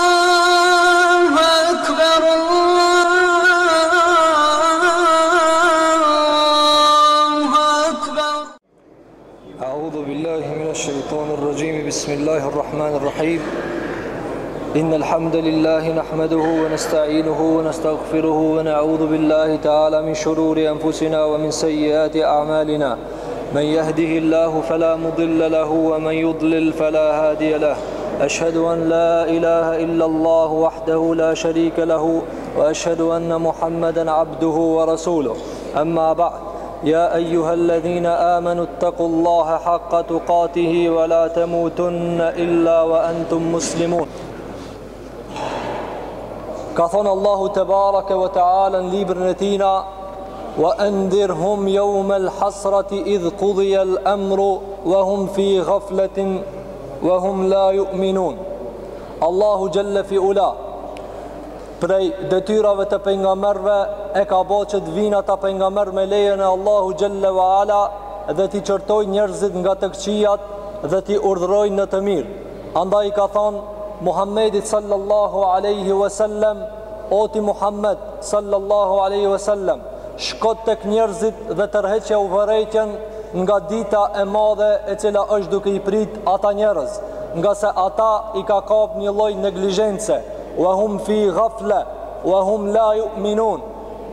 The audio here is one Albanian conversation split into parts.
الله أكبر الله أكبر أعوذ بالله من الشيطان الرجيم بسم الله الرحمن الرحيم إن الحمد لله نحمده ونستعينه ونستغفره ونعوذ بالله تعالى من شرور أنفسنا ومن سيئات أعمالنا من يهده الله فلا مضل له ومن يضلل فلا هادي له أشهد أن لا إله إلا الله وحده لا شريك له وأشهد أن محمدا عبده ورسوله أما بعد يا أيها الذين آمنوا اتقوا الله حق تقاته ولا تموتن إلا وأنتم مسلمون Ka thonë Allahu tebarake ve teala në librin e tijna Wa endhirhum jaumel hasrati idh kudijel emru Wa hum fi gafletin Wa hum la juminun Allahu xhelle fi ula Prej detyrave të pejgamberëve E ka bo që t'vijn ata pejgamberë me lejën e Allahu xhelle ve ala Dhe t'i qortojnë njerëzit nga të këqijat Dhe t'i urdhërojnë në të mirë Andaj i ka thonë Muhammedit sallallahu alaihi wasallam, o ti Muhammed sallallahu alaihi wasallam, shko tek njerëzit dhe tërhiqjau vërejtjen nga dita e madhe e cila është duke i prit ata njerëz, nga se ata i ka kap një lloj neglizhence, wa hum fi ghafla wa hum la yu'minun.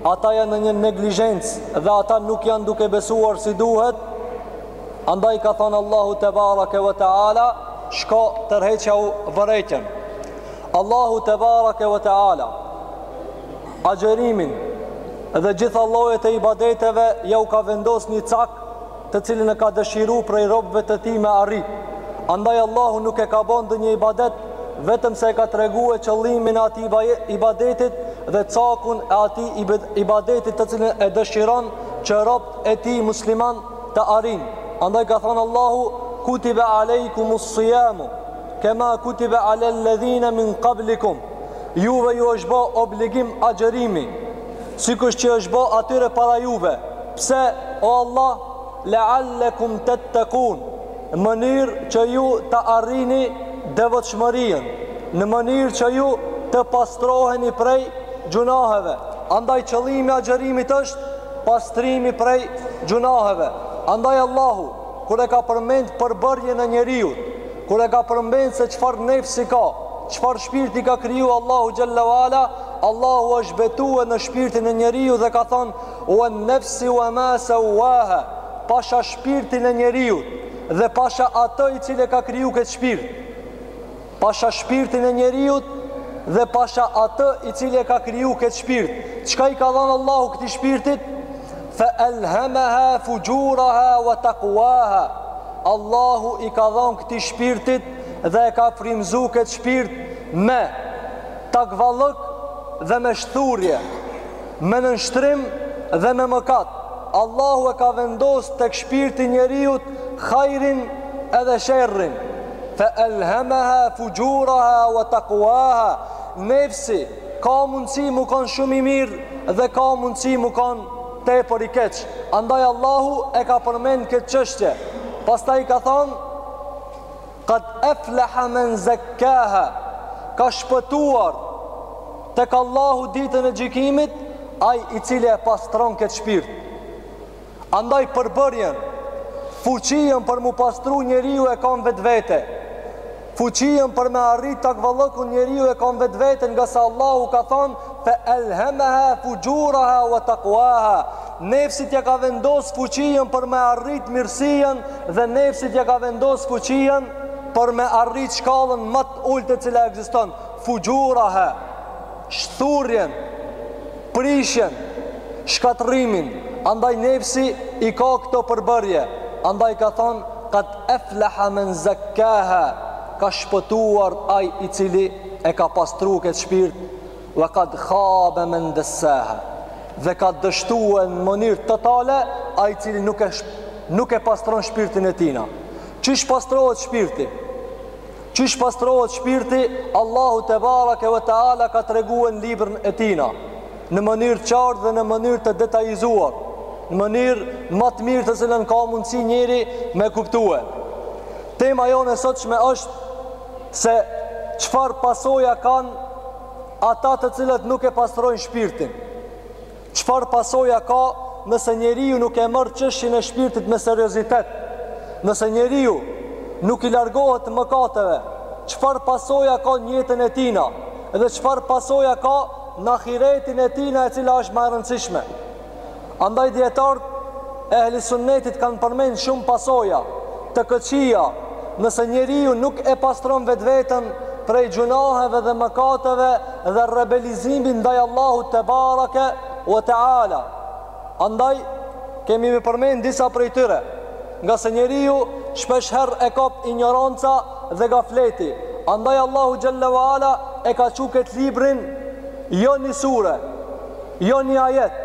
Ata janë në një neglizhencë dhe ata nuk janë duke besuar si duhet, Andaj ka thonë Allahu tebarake ve teala, shko tërhiqjau vërejtjen. Allahu tebarake ve teala agjerimin dhe gjitha llojet e ibadeteve jau ka vendos një cak të cilin e ka dëshiru prej robëve të tij me arrit. Andaj Allahu nuk e ka bo ndonjë ibadet vetëm se e ka tregu qëllimin e atij ibadetit dhe cakun e atij ibadetit të cilin e dëshiron që rob e tij musliman ta arrin. Andaj ka thonë Allahu, kutibe alejkumus sijamu, kema kutibe alel-ledhine min kablikum, juve ju është bo obligim agjerimi, sikurse që është bo atyre para juve, pse o Allah, leallekum tettekun, në mënyrë që ju ta arrini devotshmërinë, në mënyrë që ju të pastroheni prej gjynaheve. Andaj qëllimi i agjerimit është, pastrimi prej gjynaheve. Andaj Allahu, kur e ka përmend përbërjen e njeriut, kur e ka përmend se çfarë nefsi ka, çfarë shpirti i ka kriju Allahu xhelle ve ala, Allahu është betu në shpirtin e njeriut dhe ka thonë: "Wa nafsin wa ma sawaha", pasha shpirtin e njeriut dhe pasha atë i cili e ka kriju këtë shpirt. Pasha shpirtin e njeriut dhe pasha atë i cili e ka kriju këtë shpirt. Çka i ka dhanë Allahu këtij shpirtit? Fe elhemeha fujuraha wa takuaha. Allahu i ka dhanë këtij shpirtit dhe e ka frymzu këtë shpirt me takvallëk dhe me shthurje. me nënshtrim dhe me mëkat. Allahu e ka vendos tek shpirti i njeriut hajrin edhe sherrin. Fa alhamaha fujuraha wa taqwaha. Nefsi ka mundësi m'u kanë shumë i mirë dhe ka mundësi m'u kanë tepër i keq. Andaj Allahu e ka përmend këtë çështje. Pastaj ka thonë Kad efleha men zekkeha Ka shpëtuar Tek Allahu ditën e gjykimit Ai i cili e pastron këtë shpirt Andaj përbërjen Fuqien për mu pastru njeriu e ka në vetvete Fuqien për me arrit takvallëkun njeriu e ka në vetvete Ngase Allahu ka thonë Fe elhemeha fuxhuraha wa takuaha Nefsit ia ka vendos fuqinë për me arrit mirësinë dhe nefsit ia ka vendos fuqinë për me arrit shkallën ma të ulët e cila ekziston, fuxhuraha, shthurjen, prishjen, shkatërrimin. Andaj nefsi i ka këto përbërje. Andaj ka thonë kad eflaha men zakkaha, ka shpëtuar ai i cili e ka pastru këtë shpirt Ue kad khaba men dassaha, dhe ka dështue në mënyrë totale ai i cili nuk e nuk e pastron shpirtin e tina. Qysh pastrohet shpirti? Qysh pastrohet shpirti? Allahu tebarake ve teala ka tregue në librin e tina në mënyrë të qartë dhe në mënyrë të detajizuar, në mënyrë ma të mirë të cilën ka mundësi njeri me kuptue. Tema jonë e sotshme është se çfarë pasoja kanë ata të cilët nuk e pastrojnë shpirtin. Çfarë pasoja ka nëse njeriu nuk e merr çështjen e shpirtit me seriozitet, nëse njeriu nuk i largohet mëkateve, çfarë pasoja ka në jetën e tina, edhe çfarë pasoja ka në ahiretin e tina e cila është ma e rëndësishme. Andaj dijetarët e ehli sunnetit kanë përmend shumë pasoja të këqija nëse njeriu nuk e pastron vetveten prej gjunaheve dhe mëkateve dhe rebelizimit ndaj Allahut tebareke u teala. Andaj kemi me përmend disa prej tyre, ngase njeriu shpeshherë e kap injoranca dhe gafleti. Andaj Allahu xhalla uala e ka çu këtë librin jo një sure, Jo një ajet,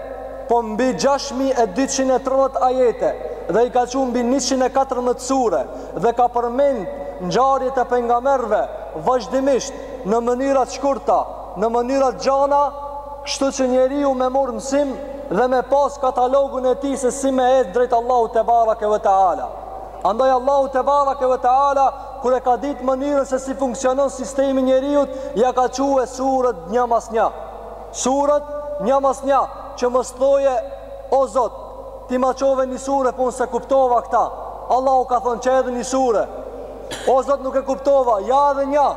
po mbi gjashtë mijë e dyqind e tridhjetë ajete dhe i ka çu mbi njëqind e katërmbëdhjetë sure dhe ka përmend ngjarjet e pejgamberëve vazhdimisht në mënyra të shkurta, në mënyra të gjana, kështu që njeriu me marrë mësim dhe me pas katalogun e tij se si me ecë drejt Allahut tebareke ve teala. Andaj Allahu tebareke ve teala kur e ka ditë mënyrën se si funksionon sistemi i njeriut, ia ka çue suret nja mas nja. Surat nja mas nja që mos thojë o zot ti ma çove një sure po unë s'e kuptova këta Allahu ka thonë qe edhe një sure o zot nuk e kuptova ja edhe nja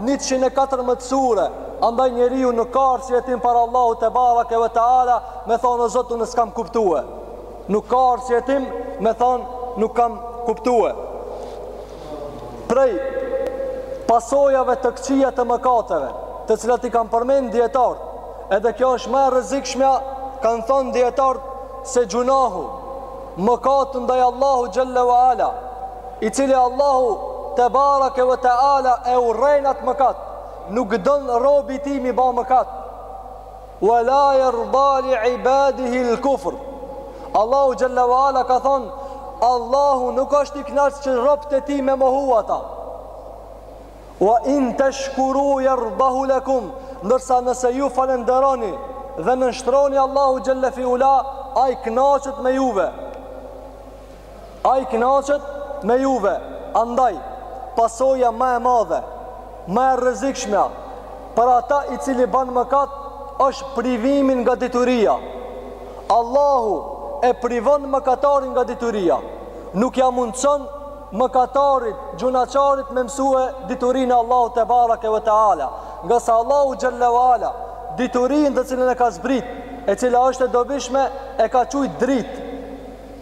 114 sure andaj njeriu nuk ka arsyetim para Allahu tebarake ve teala me thonë o zot unë s'kam kuptue nuk ka arsyetim me thonë nuk kam kuptue Prej pasojave të këqija të mëkateve, të cilat i kanë përmend dijetarët, edhe kjo është më e rrezikshmja, kanë thanë dijetarët se gjunahu, mëkati ndaj Allahu xhalla wa ala, i cili Allahu tebarake wa taala e urren atë mëkat, nuk don robi i tij mi ba mëkat. Wa la yarda li ibadihi al kufr Allahu xhalla wa ala ka thanë Allahu nuk është i kënaq që robët e tij me mohu ata Wa in tashkuru yardahu lakum ndërsa nëse ju falënderoni dhe nënshtroni Allahu xhalla fi ula ai kënaqet me juve Ai kënaqet me juve, andaj, pasoja ma e madhe, ma e rrezikshmja, për ata i cili ban mëkat, është privimi nga dituria. Allahu e privon mëkatarin nga dituria. Nuk ja mundëson mëkatarit, gjunaqarit me mësue diturinë e Allahut tebareke ve teala, ngase Allahu xhelle ve ala diturinë të cilën e ka zbrit, e cila është e dobishme, e ka qujt dritë.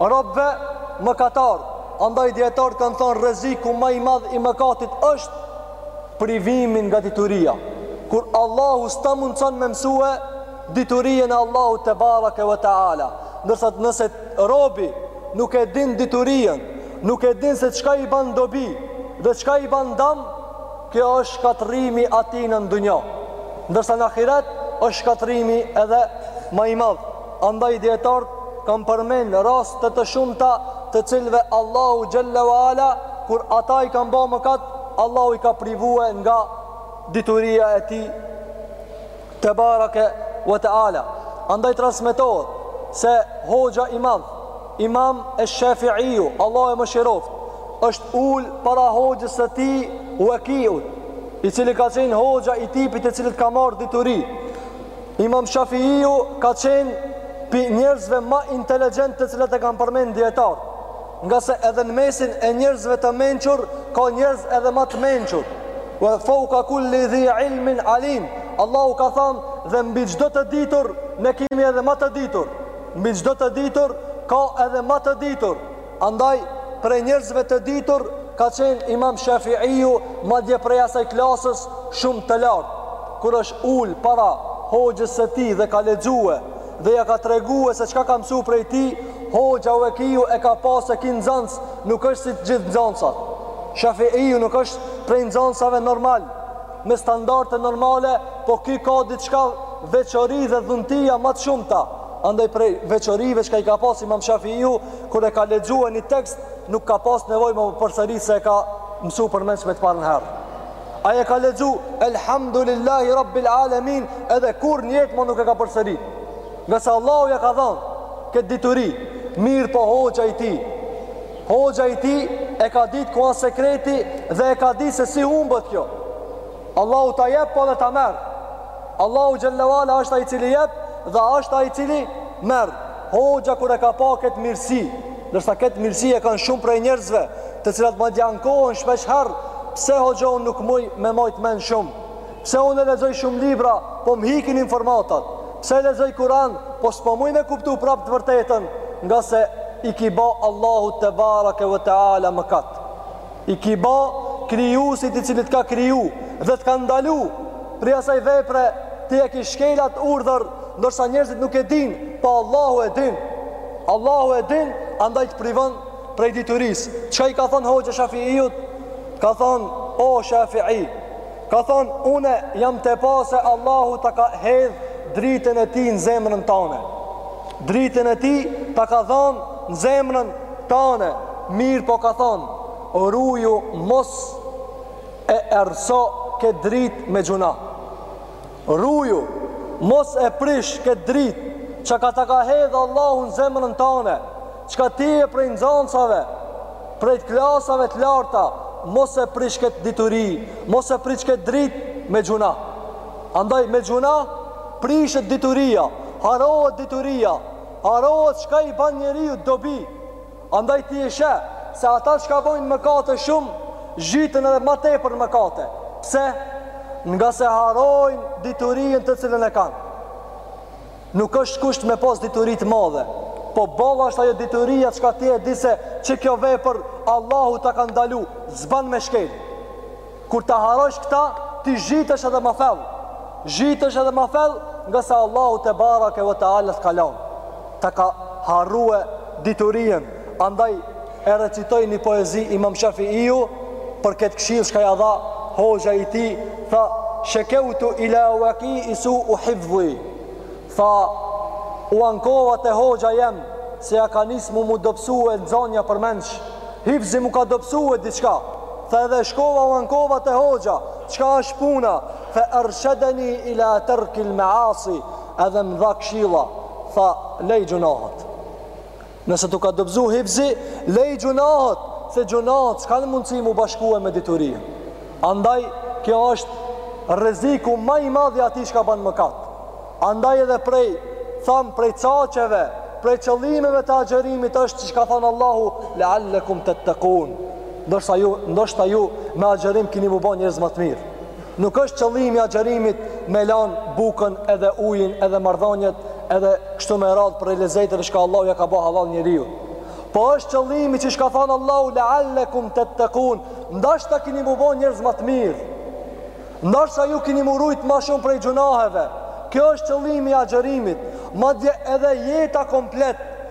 robëve mëkatarë. Andaj dijetarët kanë thanë rreziku ma i madh i mëkatit është privimi nga dituria. Kur Allahu s'ta mundson me mësue diturinë e Allahut tebaraka ve teala, ndërsa nëse robi nuk e din diturinë, nuk e din se çka i ban dobi dhe çka i ban dam, kjo është shkatërrimi atij në dunja. Ndërsa në ahiret është shkatërrimi edhe ma i madh. Andaj dijetarët kanë përmend raste të shumta të cilëve Allahu xhalla wa ala kur ata i kanë ba mëkat, Allahu i ka privue nga dituria e tij tebareke wa taala. Andaj transmetohet se hoxha i madh Imam e Shafi'iu, Allahu e mëshiroftë, është ul para hoxhës së tij Waki'ut, i cili ka qenë hoxha i tij pi të cilit ka marrë dituri. Imam Shafiiu ka qenë pi njerëzve ma inteligentë të cilët e kanë përmend dijetarët, ngase edhe në mesin e njerëzve të mençur, ka njerëz edhe ma të mençur. Ve fauka kulli dhi ilmin alim, Allahu ka thanë dhe mbi çdo të ditur, ne kemi edhe ma të ditur. Mbi çdo të ditur, ka edhe ma të ditur. Andaj, prej njerëzve të ditur ka qenë Imam Shafi'iu, madje prej asaj klasës shumë të lartë. Kur është ul para hoxhës së tij dhe ka lexue dhe ia ka tregue se çka ka mësu prej tij, hoxha Waki'u e ka pa se ky nxanës nuk është si të gjithë nxanësat. Shafi'iu nuk është prej nxanësave normal. me standarte normale, po ky ka diçka veçori dhe dhuntia më të shumta. Andaj prej veçorive që çka i ka pas Imam Shafiu kur e ka lexuar një tekst, nuk ka pas nevojë me përsërit se e ka mësuar përmendsh me të parën herë. Ai e ka lexu Elhamdulillahi Rabbil Alamin edhe kurrnjëherë ma nuk e ka përsërit. Ngase Allahu ja ka dhënë këtë dituri, mirëpo hoxha i tij, Hoxha i tij e ka ditë ku është sekreti dhe e ka ditë se si humbet kjo. Allahu ta jep po edhe ta merr. Allahu xhelle ue ala është ai i cili jep dhe është ai i cili merr. Hoxha kur e ka pa këtë mirësi, ndërsa këtë mirësi e kanë shumë prej njerëzve, të cilat madje ankohen shpeshherë, pse hoxha unë nuk muj me majt mend shumë. Pse unë e lexoj shumë libra, po më ikin informatat. Pse lexoj Kur'an, po s'po muj me kuptu prap të vërtetën, ngase i ki ba Allahut tebarake ve teala mëkat. I ki ba krijuesit të cilit të ka kriju dhe të ka ndalu prej asaj vepre ti e ki shkel at urdhër, ndërsa njerëzit nuk e dinë, po Allahu e din. Allahu e din, andaj të privon prej diturisë. Çka i ka thënë Hoxha Shafiut? Ka thënë, o Shafi'i, Ka thënë, Unë jam tu pa se Allahu ta ka hedhë dritën e tij në zemrën tane. Dritën e tij ta ka dhanë në zemrën tane. Mirëpo ka thënë, ruju mos e errëso këtë dritë me gjynah. Ruju, mos e prish këtë dritë çka ta ka hedhë Allahu në zemrën tane, çka ti je prej nxansave, prej klasave të larta, mos e prish këtë dituri, mos e prish këtë dritë me gjynah. Andaj me gjynah, prishet dituria, harrohet dituria, harrohet çka i ban njeriut dobi, Andaj ti e sheh se ata çka bojnë mëkate shumë zhyten edhe ma tepër në mëkate. Pse? Ngase harrojnë diturinë të cilën e kanë. Nuk është kusht me pas dituri të madhe, po boll është ajo dituria çka ti e di se që kjo vepër Allahu ta ka ndalu, s'ban me shkel. Kur ta harrosh këta, ti zhytesh edhe ma fellë. Zhytesh edhe ma fellë, ngase Allahu tebarake ve teala t'ka lënë. Ta ka harrue diturinë. Andaj e recitoi një poezi Imam Shafiiu për këtë këshillë që ja dha hoxha i tij, tha shekeutu ila Wekiin sue hifdhi. Tha, U ankova te hoxha jem se ja ka nis me m'u dobësue nxënia përmendsh. Hifzi m'u ka dobësue diçka. Tha edhe shkova u ankova te hoxha, çka është puna? Fe ershedeni ila terkil me'asi, edhe më dha këshilla, tha, lej gjynahet. Nëse tu ka dobësu hifzi, lej gjunahët, se gjunahët s'kanë mundësi mu bashkue me diturinë. Andaj, kjo është rreziku ma i madhi atij çka ban mëkat. Andaj edhe prej, thamë prej caqeve, prej qëllimeve të agjerimit është që çka thanë Allahu, leallekum tettekun. Ndoshta ju, ndoshta ju me agjerim kini mu ba njerëz ma të mirë. Nuk është qëllimi i agjërimit me lan bukën edhe ujin edhe marrëdhaniet edhe kështu me radhë prej lezeteve çka Allahu ja ka ba hallall njeriut. Po është qëllimi që çka thanë Allahu la'allakum tattaqun, ndashta kini mu ba njerëz ma të mirë. Ndashta ju kini mu rujt ma shumë prej gjunaheve. Kjo është qëllimi i agjërimit. Madje edhe jeta komplet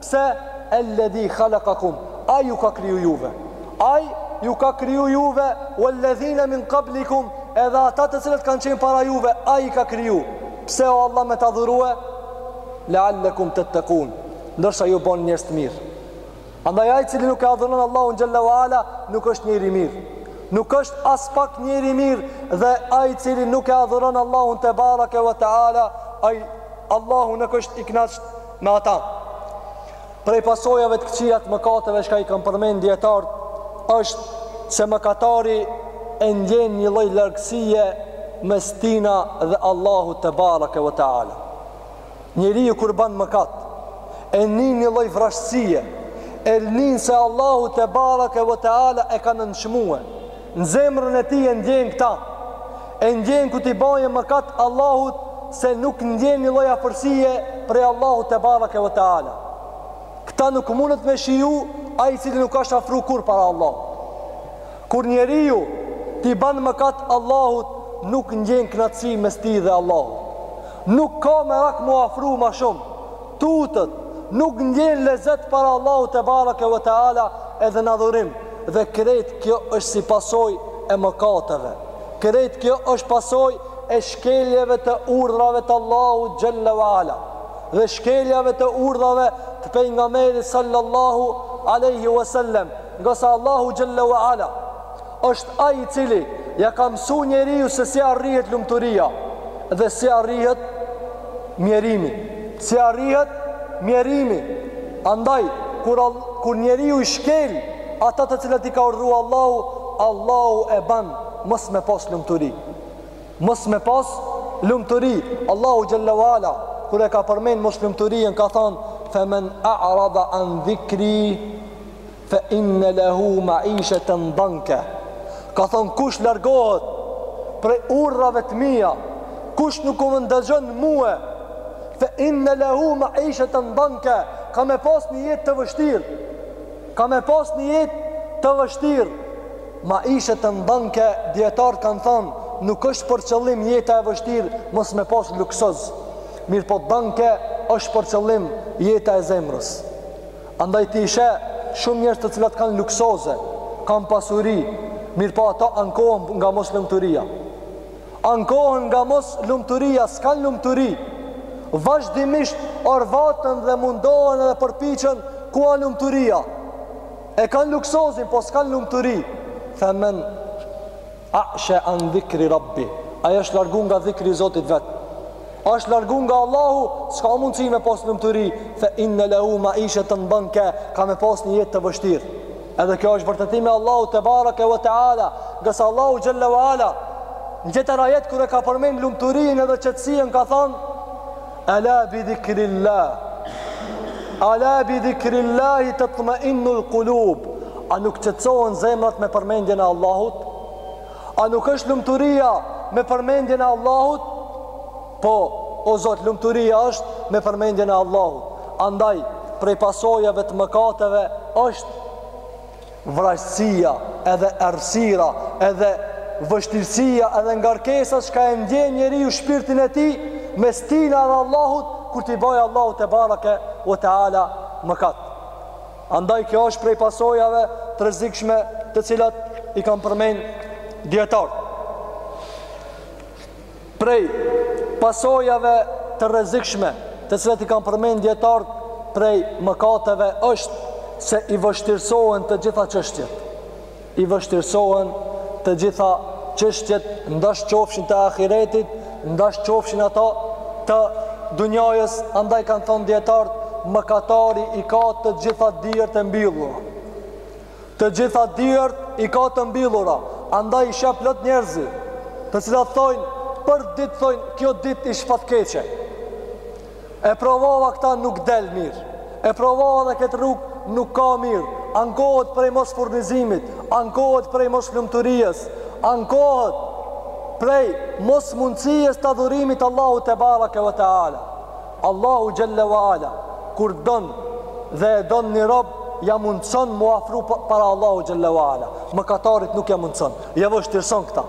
Pse Elledhi khalakakum Ai ju ka kriju juve Ai ju ka kriju juve Walledhina min kablikum Edhe ata të cilët kanë qenë para juve Ai i ka kriju Pse o Allah me të dhurue Leallekum tettekun Ndoshta ju boni njerëz të mirë Andaj ai i cili nuk e adhuron Allahun xhelle ve ala nuk është njeri i mirë. Nuk është as pak njeri i mirë dhe ai i cili nuk e adhuron Allahun tebareke ve teala, ai Allahu nuk është i knaqt me ta. Prej pasojave të këqija të mëkateve çka i kanë përmend dijetarët është se mëkatari e ndjen një lloj largësie mes tina dhe Allahut tebareke ve teala. Njeriu kur ban mëkat e nin një lloj vrazhdësie, e nin se Allahu tebareke ve teala e ka nënçmue. Në zemrën e tij e ndjen këta. E ndjen kur t'i bajë mëkat Allahut se nuk ndjen një lloj afërsie prej Allahut tebareke ve teala. Këta nuk mundet me shiju ai i cili nuk është afru kurrë para Allahut. Kur njeriu t'i ban mëkat Allahut, nuk ndjen kënaqësi mes tij dhe Allahut. Nuk ka merak mu afru ma shumë. Tutet, nuk ndjen lezet para Allahut tebareke ve teala edhe në adhurim. dhe krejt kjo është si pasojë e mëkateve. Krejt kjo është pasojë e shkeljeve të urdhrave të Allahut xhelle wa ala dhe shkeljeve të urdhrave të pejgamberit sallallahu aleyhi wa sallem ngase Allahu xhelle wa ala është ai i cili ja ka msu njeriut se si arrihet lumturia dhe si arrihet mjerimi si arrihet mjerimi Andaj, kur, kur njeriu i shkel ata të cilat i ka urdhnu Allahu, Allahu e ban mos me pas lumturi. Mos me pas lumturi. Allahu xhelle ve ala kur e ka përmend moslumturinë ka thanë femen a'rada an dhikri Fe inne lehu maisheten danke Ka thonë kush largohet Prej urrave të mija Kush nuk u më ndëgjon mue Fe inne lehu maisheten danke Ka me pas një jetë të vështirë Ka me pas një jetë të vështirë Maisheten danke Dijetarët kanë thonë Nuk është për qëllim jeta e vështirë Mos me pas luksoz Mirëpo danke është për qëllim jeta e zemrës Andaj ti sheh shumë njerëz të cilat kanë luksoze, kanë pasuri, mirëpo ata ankohen nga mos lumturia. Ankohen nga mos lumturia, s'kanë lumturi. Vazhdimisht orvaten dhe mundohen dhe përpiqen ku a lumturia. E kanë luksozin, po s'kanë lumturi. Themen Asha an dhikri rabbi, ai është largu nga dhikri i Zotit vet. Është largu nga Allahu, s'ka mundësi me pas lumturi, fa inna lahu ma'ishatan danka, ka me pas një jetë të vështirë. Edhe kjo është vërtetimi i Allahut tebareke ve teala, ngase Allahu xhalla ve ala, në çetë ajet kur e ka përmend lumturinë edhe qetësinë ka thënë Ala bi dhikrillah Ala bi dhikrillah tatmeinnul kulub A nuk qetësohen zemrat me përmendjen e Allahut? A nuk është lumturia me përmendjen e Allahut? Po, o Zot, lumturia është me përmendjen e Allahut. Andaj, prej pasojave të mëkateve është Vrazhdësia edhe errësira edhe vështirësia edhe ngarkesa çka e ndjen njeriu shpirtin e tij mes tina dhe Allahut kur t'i bajë Allahut tebarake ve teala mëkat andaj kjo është prej pasojave të rrezikshme të cilat i kanë përmend dijetar Prej pasojave të rrezikshme të cilat i kanë përmend dijetarët prej mëkateve është se i vështirësohen të gjitha çështjet. I vështirësohen të gjitha çështjet ndash qofshin të ahiretit, ndash qofshin ato të dunjajës, andaj kanë thonë dijetarët mëkatari i ka të gjitha dyert e mbyllura. Të gjitha dyert i ka të mbyllura, andaj i sheh plot njerëzi, të cilat thonë për ditë thonë kjo ditë ish fatkeqe. E provova këtë nuk del mirë. E provova dhe këtë rrugë nuk ka mirë. Ankohet prej mos furnizimit, ankohet prej mos lumturies, ankohet prej mos mundësies të adhurimit t'Allahut tebarake ve teala. Allahu xhel-le ve ala kur don dhe e don një rob ja mundson mu afru para Allahut xhel-le ve ala. Mëkatarit nuk ja mundson. Ja vështirson këta.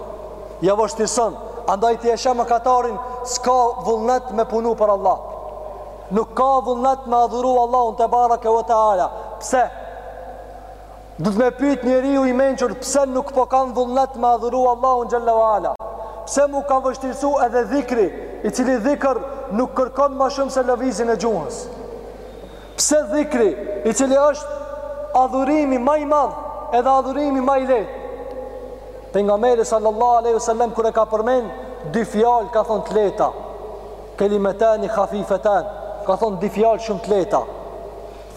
Ja vështirson. Andaj ti e sheh mëkatarin s'ka vullnet me punu për Allah. Nuk ka vullnet me adhuru Allahun tebareke ve teala. Pse? Duhet me pyt njeriu i mençur pse nuk po kam vullnet me adhuru Allahun xhel-le ve ala. Pse m'u ka vështirësu edhe dhikri, i cili dhikër nuk kërkon ma shumë se lëvizjen e gjuhës. Pse dhikri, i cili është adhurimi ma i madh, edhe adhurimi ma i lehtë. Pejgamberi sallallahu alejhi ve sel-lem, kur e ka përmen, dy fjalë ka thonë të lehta, kelimetani khafifetani, ka thonë dy fjalë shumë të lehta,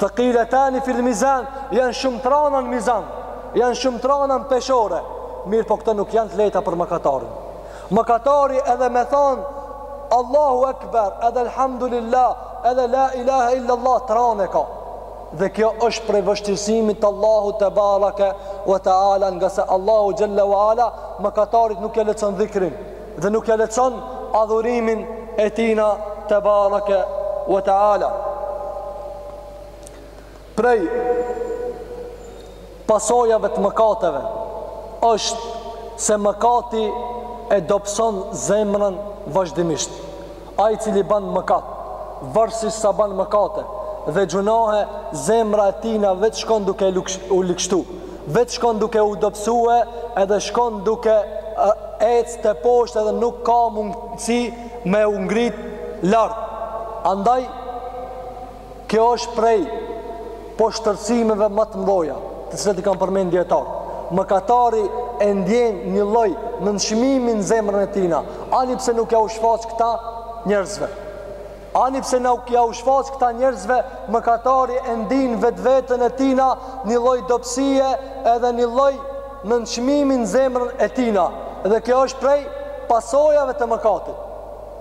Thaqilatani fil mizan, janë shumë t'rana në mizan, janë shumë t'rana në peshore, mirëpo këto nuk janë të lehta për mëkatarin. Mëkatari edhe me thonë, Allahu Ekber, edhe Elhamdulillah, edhe La ilaha illallah, t'ran e ka. Dhe kjo është prej vështirësimit të Allahut tebareke ve teala, ngase Allahu xhel-le ve ala, mëkatarit nuk ja lehtson dhikrin, dhe nuk ja lehtson adhurimin e tina tebareke ve teala prej pasojave të mëkateve është se mëkati e dobëson zemrën vazhdimisht Ai i cili ban mëkat, varësisht sa ban mëkate dhe gjunahe, zemra e tina veç shkon duke u ligshtu, veç shkon duke u dobësu edhe shkon duke ecë teposhtë edhe nuk ka mundësi me u ngrit lart. Andaj Kjo është prej poshtërsimeve ma të mdhaja, të cilat i kanë përmend dijetarët. Mëkatari e ndjen një lloj nënçmimi në zemrën e tina, ani pse nuk ja u shfaq këta njerëzve. Ani pse nuk ja u shfaq këta njerëzve, mëkatari e ndin vetveten e tina një lloj dobësie edhe një lloj nënçmimi në zemrën e tina. Dhe kjo është prej pasojave të mëkatit.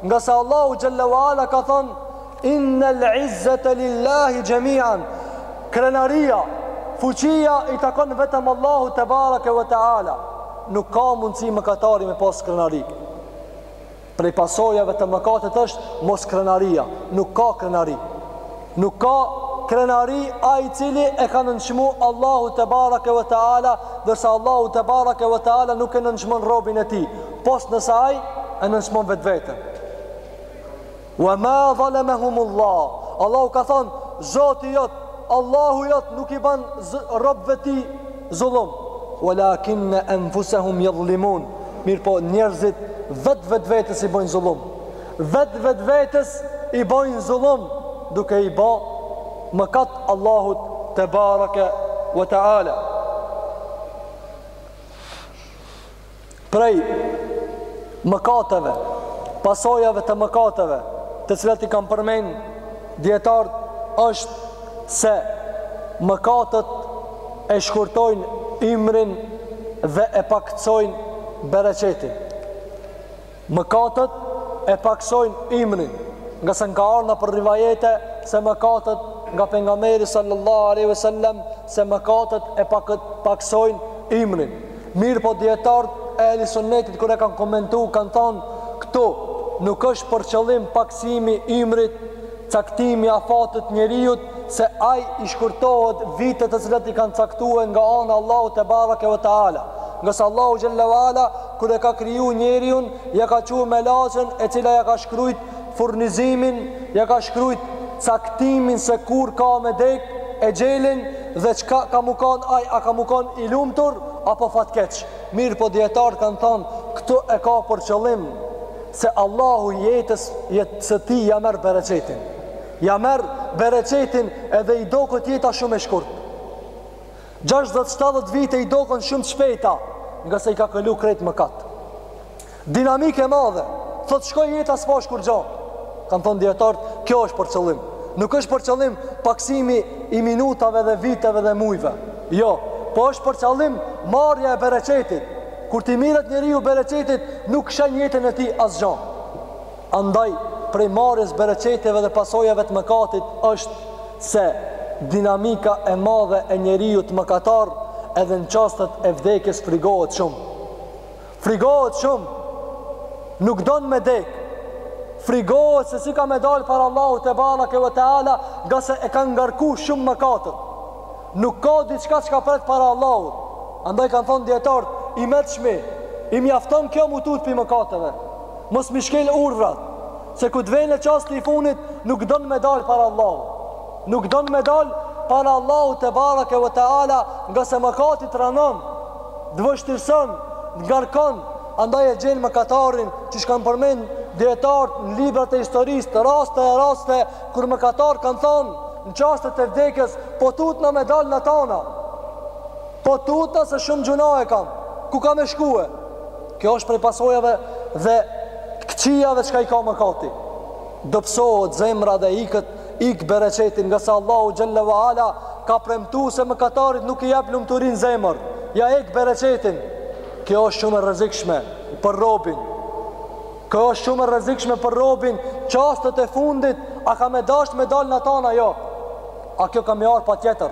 Ngase Allahu xhel-le ve ala ka thonë Innal izzata lillahi jami'an Krenaria, fuqia i takon vetëm Allahut tebareke ve teala. Nuk ka mundësi mëkatari me pas krenari. Prej pasojave të mëkatit është moskrenaria. Nuk ka krenari. Nuk ka krenari ai i cili e ka nënçmu Allahun tebareke ve teala, ndërsa Allahu tebareke ve teala nuk e nënçmon robin e tij, pos nëse ai e nënçmon vetveten. Wa ma zalamahum Allah. Allahu ka thënë, Zoti jot, Allahu jot nuk i bën robëve të tij zullum. Walakin anfusuhum yadhlimun. Mirëpo njerëzit vet vetvetes i bëjnë zullum. Vet vetvetes i bëjnë zullum duke i bë mëkat Allahut tebaraka wa taala. prej mëkateve, pasojave të mëkateve, të cilat i kanë përmend dijetarët është se mëkatet e shkurtojnë imrin dhe e pakësojnë bereqetin. Mëkatet e pakësojnë imrin, ngase na ka ardh në rivajete se mëkatet nga pejgamberi sallallahu aleyhi ve sellem se mëkatet e pakësojnë imrin. Mirëpo dijetarët e ehli sunnetit kur e kanë komentu, kanë thonë këtu nuk është për qëllim pakësimi i imrit caktimi i afatit të njeriut se aj i shkurtohet vitet të cilat i kanë caktue nga ana e Allahut tebareke ve teala. Ngase Allahu xhel-le ve ala kur e ka kriju njeriun ja ka çu melaqen e cila ja ka shkrujt furnizimin ja ka shkrujt caktimin se kur ka me dek exhelin dhe çka ka m'u kan aj a ka m'u kan i lumtur apo fatkeq mirëpo dijetarët kanë than këtu e ka për qëllim se Allahu jetës jetës së tij ja merr bereqetin ja merr bereqetin edhe i doket jeta shumë e shkurt Gjashtëdhjetë shtatëdhjetë vite i doken shumë të shpejta, ngase i ka kalu krejt në mëkat. Dinamikë e madhe, thot shkoj jeta s'pash kurgjo. Kanë thonë dijetarët, kjo është për qëllim. Nuk është për qëllim paksimi i minutave dhe viteve dhe mujve. Jo, po është për qëllim marrja e bereqetit. Kur t'i mirret njeriut bereqeti, nuk sheh në jetën e tij asgjo. Andaj, prej marrjes bereqeteve dhe pasojave të mëkatit është se dinamika e madhe e njeriut mëkatar edhe në çastet e vdekjes frigohet shumë. Frigohet shumë. Nuk don me dek. Frigohet se si ka me dalë para Allahut tebareke ve teala, ngase e kanë ngarku shumë mëkatet. Nuk ka diçka çka qet para Allahut. Andaj kanë thonë dijetarët, i meçmi, i mjafton kjo m'u tut pi mëkateve. Mos m'i shkel urdhrat, se kur të vjen çasti i fundit, nuk don me dal para Allahut. Nuk don me dal para Allahut tebareke ve teala, ngase mëkati të ranon, të vështirëson, të ngarkon, andaj e gjen mëkatarin, qysh kanë përmend dijetarët në librat e historisë, të raste e raste kur mëkatarët kanë thonë në çaste të vdekjes, po tutna me dal n'atë anë. Po tutna se shumë gjunahe kam. Ku kam me shkue? Kjo është prej pasojave dhe këqijave çka i ka mëkati. Dobësohet zemra dhe ikët ik bereqetin ngase Allahu xhelle ve ala ka premtu se mëkatarit nuk i jep lumturi në zemër. Ja hek bereqetin. Kjo është shumë e rrezikshme për robin. Kjo është shumë e rrezikshme për robin. Çastet e fundit a ka me dasht me dal n'at anë a jo. A kjo ka me ardh patjetër.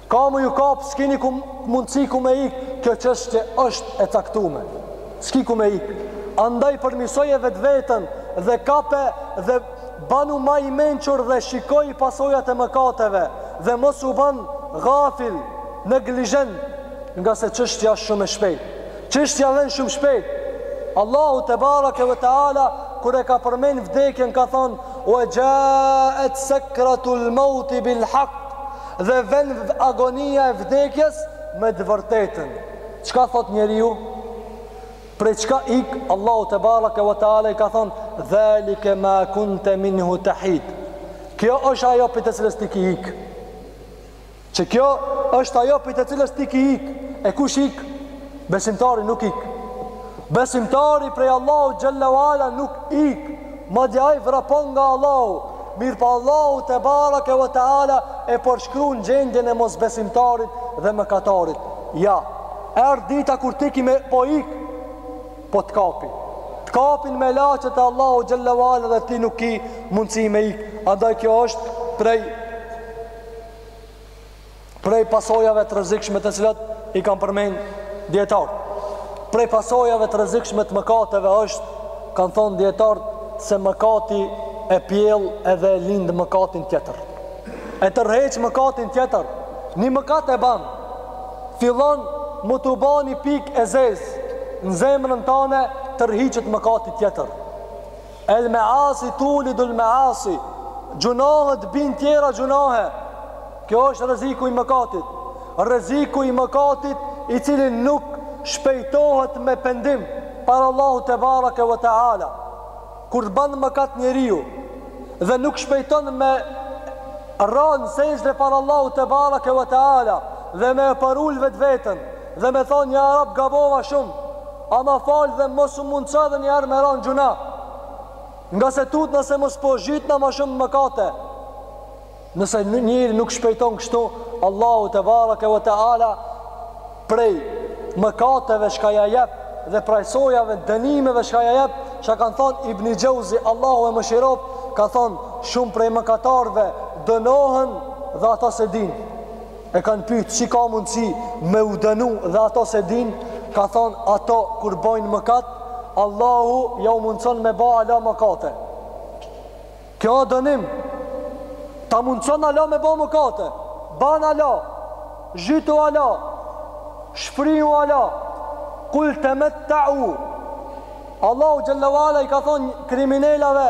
Ka me ju kap, s'kini ku mundësi ku me ikë, kjo çështje është e caktume. S'ki ku me ikë. Andaj përmisoje vetveten dhe kape dhe banu ma i mençur dhe shikoji pasojat e mëkateve dhe mos u ban gafil neglizhent ngase çështja është shumë e shpejt. Çështja ven shumë shpejt. Allahu tebareke ve teala kur e ka përmen vdekjen ka thonë ve xhaet sekratul mauti bil hak Dhe ven agonia e vdekjes me të vërtetën. Çka thot njeriu? Prej çka ik? Allahu tebareke ve teala i ka thon dhalike ma kunte minhu tahid. Kjo është ajo prej të cilës ti ki ik. Që kjo është ajo prej të cilës ti ki ik. E kush ik? Besimtari nuk ik. Besimtari prej Allahu xhelle ve ala nuk ik. Madje ai vrapon nga Allahu. Mirëpo Allahu tebareke ve teala e përshkrun gjendjen e mosbesimtarit dhe mëkatarit. Ja, erdh dita kur ti ki me po ik, po të kapin. Të kapin melaqet e Allahu xhelle ve ala dhe ti nuk ki mundësi me ik. Andaj kjo është prej prej pasojave të rrezikshme të cilat i kanë përmend dijetar. Prej pasojave të rrezikshme të mëkateve është, kanë thonë dijetar, se mëkati e pjell edhe e lind mëkatin tjetër. E tërheq mëkatin tjetër. Një mëkat e ban. Fillon me t'u ba ni pikë e zezë në zemrën tane tërhiqet mëkati tjetër. El measi tulidul measi, Gjunahet bin tjera gjunahe. Kjo është rreziku i mëkatit. Rreziku i mëkatit i cili nuk shpejtohet me pendim para Allahut tebareke ve teala. Kur ban mëkat njeriu dhe nuk shpejton me ra në sexhde para Allahut tebareke ve teala dhe me e përul vetveten Dhe me thonë ja Rab gabova shumë a ma fal dhe mos më mundëso edhe një herë me ra n'gjunah Ngase tutna se mos po zhytna ma shumë mëkate Nëse njeri nuk shpejton kështu Allahu tebareke ve teala Prej mëkateve çka ja jep Dhe prej pasojave dënimeve çka ja jep Çka ka thonë Ibni Xheuzi Allahu e mëshiroftë Ka thonë shumë prej mëkatarve Dënohen dhe ata s'e dinë e kanë pyet si ka mundësi me u dënu dhe ato se din, ka thonë ato kur bëjnë mëkat, Allahu ja u mundëson me ba hala mëkate. Kjo a dënim, ta mundëson hala me ba mëkate, ban hala, zhytu hala, shfryju hala, kul temetteu. Allahu xhelle ve ala i ka thonë kriminelave,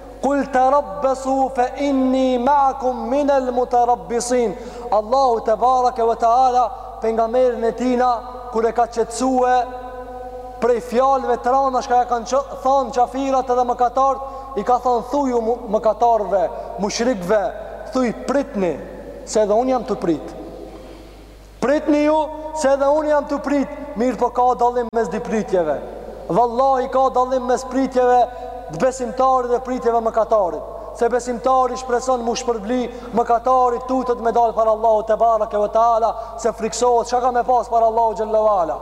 Kul tarabbasu fa inni ma'akum min al mutarabbisin. Allahu te baraka ve taala pejgamberin e tijna kur e ka qetësue prej fjalëve të randa që ja kanë thënë kafirat edhe mëkatarët, i ka thënë thuju mëkatarëve, mushrikëve, thuj pritni se edhe un jam tu prit. Pritni ju se edhe unë jam tu prit mirëpo ka dallim mes dy pritjeve vallahi ka dallim mes pritjeve të besimtarit dhe pritjeve mëkatarit se besimtari shpreson mu shpërbli mëkatari tutet me dal para Allahu te barake ve taala se friksohet çka ka me pas para Allahu xhelle ve ala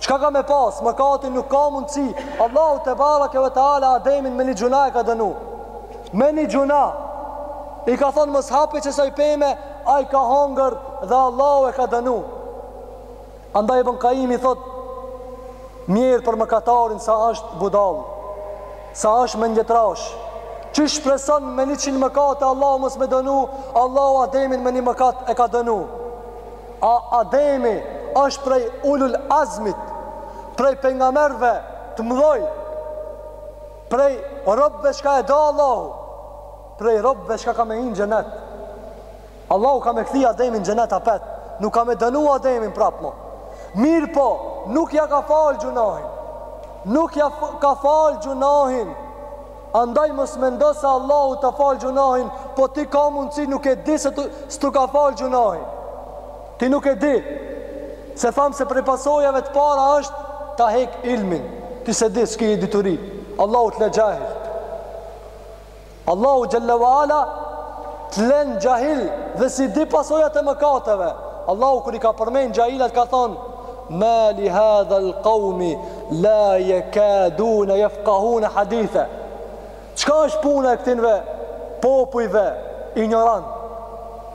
çka ka me pas mëkati nuk ka mundësi Allahu te barake ve taala ademin me një gjynah e ka dënu me një gjynah i ka thonë mos ha pi kësaj peme Ai ka hangër dhe Allahu e ka dënu. Andaj Ibn Kaimi thot, mjer për mëkatarin sa është budal, sa është mendjetrash. Që shpreson me njëqin mëkate Allahu mos me dënu, Allahu Ademin me një mëkat e ka dënu. A Ademi është prej ulul azmit, prej pejgamerve të mdhoj, prej robëve çka e do Allahu. Prej robëve çka ka me hinë xhenet Allahu ka me kthy Ademin xhenet apet Nuk ka me dënu Ademin prap mo Mirëpo Nuk ja ka falë gjynahin Nuk ja ka falë gjynahin Andaj mos mendo se Allahu të falë gjynahin, po ti ka mundësi nuk e di se ta ka falë gjynahin. Ti nuk e di. Se thamë se prej pasojave të para është ta hek ilmin. Ti se di s'ki dituri. Allahu të le xhahil. Allahu xhalla wa ala të len xhahil dhe s'i di pasojat e mëkateve. Allahu kur i ka përmend xhahilat ka thon Ma li hadha al qawmi la yakadun yafqahun haditha. Çka është puna e këtinve popujve injorant?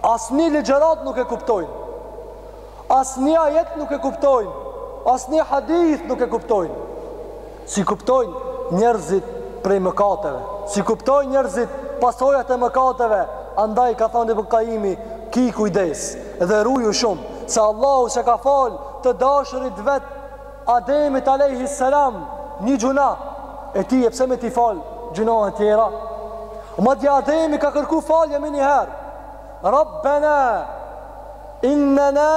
Asnjë ligjërat nuk e kuptojnë. Asnjë ajet nuk e kuptojnë. Asnjë hadith nuk e kuptojnë. Si kuptojnë njerëzit prej mëkateve. Si kuptojnë njerëzit pasojat e mëkateve. Andaj ka thënë Ibn Kajimi, ki kujdes dhe ruju shumë, se Allahu s'e ka falë të dashurit vet Ademit alejhi selam një gjynah e ti pse me ti fal gjynahet tjera? Madje Ademi ka kërku falje menjëherë. Rabbena innana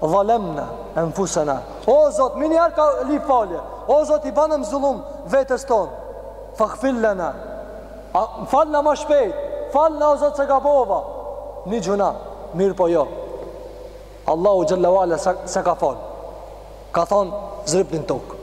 Dhalemna enfusena O Zot, menjëherë ka lyp falje O Zot, i banëm zullum vetes ton Fagfir lena Falna ma shpejt Falna o Zot se gabova Një gjynah, mirëpo jo Allahu xhel-le ue ala s'e, s'e ka fal Ka thonë zbritni n'tokë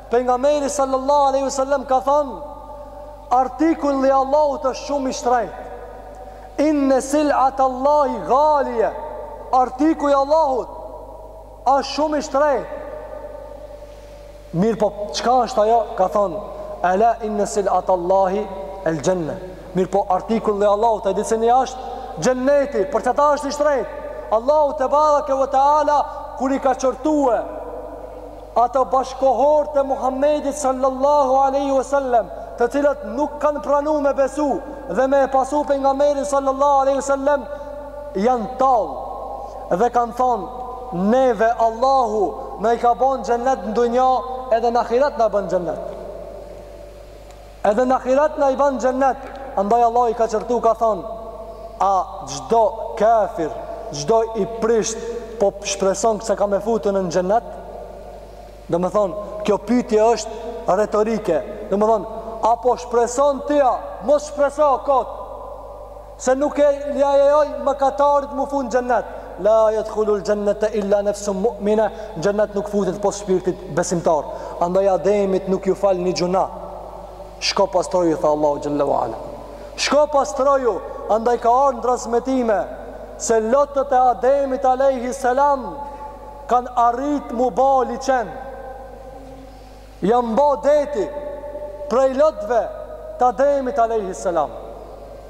Pejgamberi sallallahu alaihi wasallam ka thënë, artikulli i Allahut është shumë i shtrenjtë. Inna sil'at Allahi ghaliya. Artikulli i Allahut është shumë i shtrenjtë. Mirëpo, çka është ajo? Ka thonë, ala inna sil'at Allahi el xhenne. Mirëpo, artikulli i Allahut, a e dini se është xhenneti, për ata është i shtrenjtë. Allahu tebareke ve teala, kur i ka qortue, Ata bashkëkohës të Muhammedit sallallahu alejhi we sellem të cilët nuk kan pranu me besu dhe me e pasu pejgamberin sallallahu alejhi we sellem jan tall dhe kan than neve Allahu na i ka ban xhenet në dunja edhe në ahiret na ban xhenet Edhe në ahiret na i ban xhennet. Andaj Allahu i ka qortu ka thonë a çdo kafir, çdo i prisht po shpreson se ka me u fut në xhennet? Domethonë, kjo pyetje është retorike. Domethonë, a po shpreson ti a? Mos shpreso kot. Se nuk e lejoj mëkatarit mu fut në xhennet. La yadkhulul jannata illa nafsun mu'mina, në xhennet nuk futet pos shpirtit besimtar. Andaj Ademit nuk ju fal një gjynah. Shko pastroju tha Allahu xhel-le ue ala. Shko pastroju, andaj ka ardhur në transmetime se lotët e Ademit alayhi salam kanë arrit mu ba liqen. Janë ba deti prej lotëve t'Ademit alejhi selam.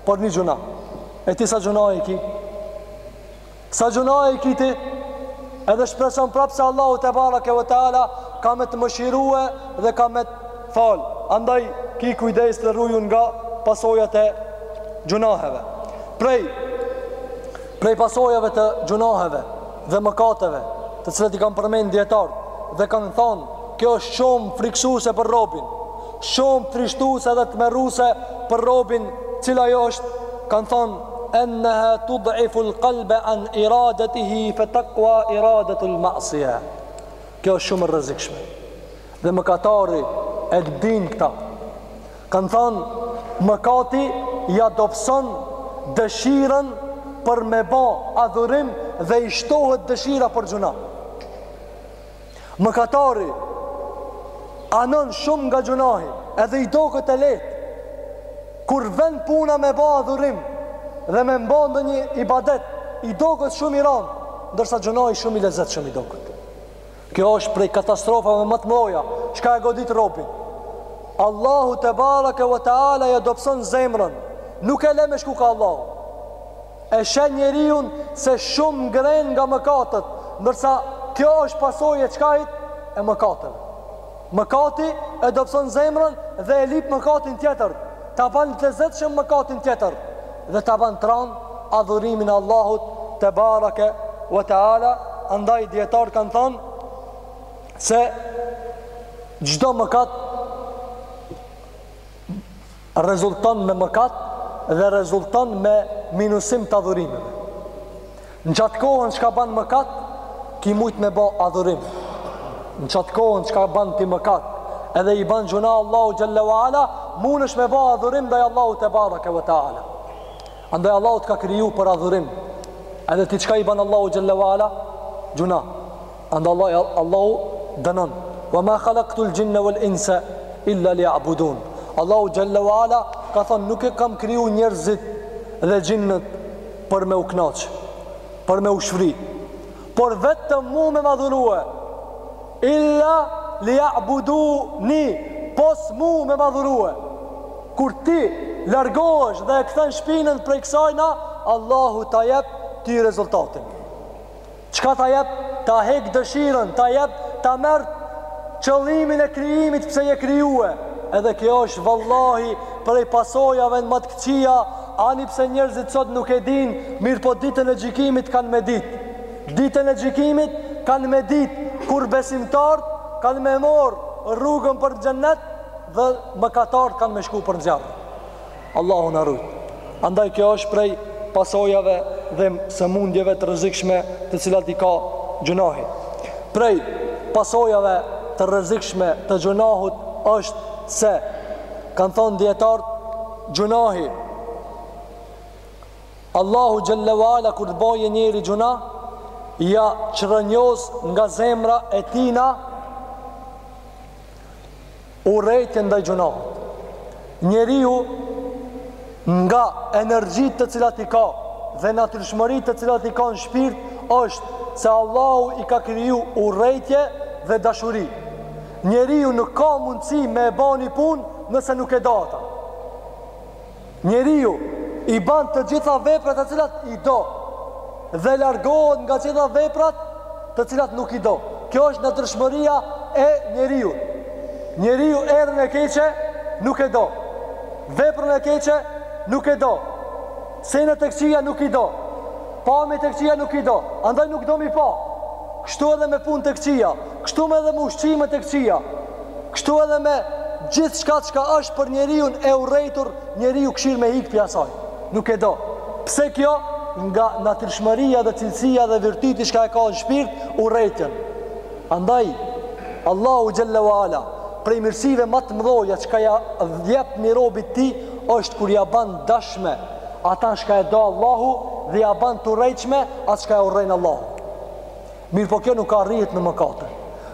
Për një gjynah. E ti sa gjynahe ki? Sa gjynahe i ki ti? Edhe shpreson prapë se Allahu tebareke ve teala ka me të mëshirue dhe ka me të falë. Andaj ki kujdes dhe ruju nga pasojat e gjynaheve. Prej, prej pasojave të gjynaheve. dhe mëkateve, të cilat i kanë përmend dijetarët dhe kanë thënë, kjo është shumë frikësuese për robin, shumë trishtuese dhe tmerruese për robin, cila o është, kanë thënë, innaha tud'ifu al-qalb an iradatihi fa taqwa iradatu al-ma'siya. Kjo është shumë e rrezikshme. Dhe mëkatari e din këtë. Kanë thënë, Mëkati ia dobëson dëshirën për me ba adhurim dhe i shtohet dëshira për gjynah. Mëkatari anon shumë nga gjynahi edhe i doket e lehtë. Kur vjen puna me ba adhurim dhe me ba ndonjë ibadet, i doket shumë i ranë, ndërsa gjynahi shumë i lezetshëm i doket. Kjo është prej katastrofave ma të mdhaja, çka e godit robin. Allahu tebarake ve teala ia dobson zemrën. Nuk e lë me shku kah Allahu. E sheh njeriun se shumë ngren nga mëkatet, ndërsa kjo është pasojë e çkajt e mëkateve. Mëkati e dobëson zemrën dhe e lip mëkatin tjetër, ta ban të lezetshëm mëkatin tjetër dhe ta ban t'ranë adhurimin e Allahut tebarake ve teala, andaj dijetarët kanë thënë se çdo mëkat rezulton me mëkat dhe rezulton me minusim të adhurimeve. Në qatë kohën çka ban mëkat, ki mujtë me bo adhurim. Në qatë kohën çka ban ti mëkat, edhe i ban gjynah Allahut xhelle ve ala, mund është me bo adhurim ndaj Allahut tebarake ve teala. Andaj Allahu të ka kriju për adhurim. Edhe ti çka i ban Allahut xhelle ve ala, gjynah. Andaj Allahu dënon, "Wa ma khalaqtul jinna wal insa illa liya'budun." Allahu xhelle ve ala ka thënë, "Nuk e kam kriju njerëzit dhe xhinnët për me u knaq, për me u shfry, por vetëm mu me m'adhurue. Illa liya'buduni, pos mu me m'adhurue." Kur ti largohesh dhe e kthen shpinën prej kësajna, Allahu ta jep ty rezultatin. Çka ta jep, ta hek dëshirën, ta jep, ta merr qëllimin e krijimit pse je krijue. Edhe kjo është vallahi prej pasojave ma të këqija, ani pse njerëzit sot nuk e dinë, mirëpo ditën e gjykimit kanë me ditë. Ditën e gjykimit kanë me ditë kur besimtarët kanë me marrë rrugën për në xhennet dhe mëkatarët kanë me shku për në zjarr. Allahu na rujt. Andaj kjo është prej pasojave dhe sëmundjeve të rrezikshme të cilat i ka gjunahi. Prej pasojave të rrezikshme të gjunahut është se kanë thonë dijetart gjunahi Allahu xhelle ve ala kur të bajë njeri gjunah ja çrrënjos nga zemra e tina Urrejtjen ndaj gjunahut. Njeriu nga energjitë të cilat i ka dhe natyrshmëritë të cilat i ka në shpirt është se Allahu i ka kriju urrejtje dhe dashuri. Njeriu nuk ka mundësi me e ba ni punë nëse nuk e do ata. Njeriu i ban të gjitha veprat të cilat i do dhe largohet nga të gjitha veprat të cilat nuk i do. Kjo është natyrshmëria e njeriut. Njeriu erën e keqe nuk e do. Veprën e keqe nuk e do. Senet e këqija nuk i do. Pamjet e këqija nuk i do. Andaj nuk do mi pa. Kështu edhe me punë të këqija. Kështu me dhe me ushqime të këqija, kështu edhe me gjithçka çka është për njeriun e urrejtur, njeriu ka dëshirë me ikë prej saj. Nuk e do. Pse kjo? Nga natyrshmëria dhe cilësia dhe virtyti shka e ka në shpirt, urrejtjen. Andaj, Allahu xhelle ve ala, prej mirësive ma të mdhaja çka ja jep një robit tij, është kur ja ban dashme, ata shka e do Allahu dhe ja ban të urrejtshme, atë shka e urren Allahu. Mirëpo kjo nuk arrihet me mëkate.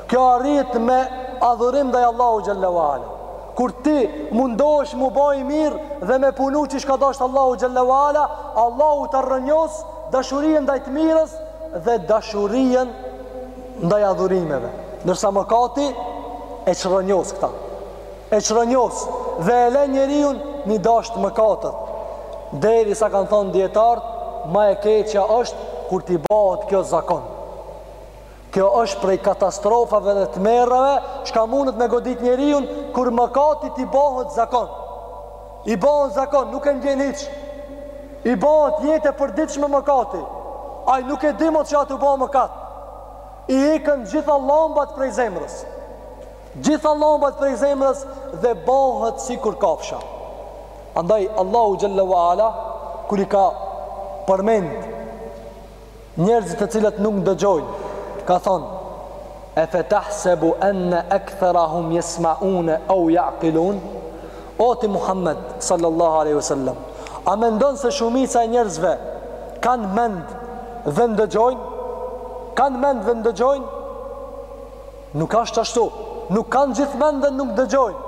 Kjo arrihet me adhurim ndaj Allahut xhelle ve ala. Kur ti mundohesh m'u ba i mirë dhe me punu që shka dashtë Allahu xhelle ve ala, Allahu ta rrënjos dashurien ndaj të mirës dhe dashurien ndaj adhurimeve. Ndërsa mëkati e çrrënjos këta. e çrrënjos dhe e le njeriun me i dasht mëkatet. Derisa kanë thonë dijetarët, ma e keqja është kur t'i bahet kjo zakon. Kjo është prej katastrofave dhe tmerreve çka mundet me godit njeriun kur mëkati t'i bahet zakon. I bahet zakon, nuk e ndjen hiç. I bahet jetë e përditshme mëkati. Ai nuk e din mo që asht tu ba mëkat. I ikën gjitha llambat prej zemrës. Gjitha llombat prej zemrës dhe bëhet sikur kafsha. Andaj Allahu xhelle ve ala kur i ka përmend njerëzit të cilët nuk ndëgjojnë, ka thonë e fetahsebu anna aktharahum yasmaun aw yaqilun o ti Muhammed sallallahu alaihi wasallam a mendon se shumica e njerëzve kanë mend dhe ndëgjojnë kanë mend dhe ndëgjojnë Nuk asht ashtu, nuk kanë gjithë mend dhe nuk dëgjojnë.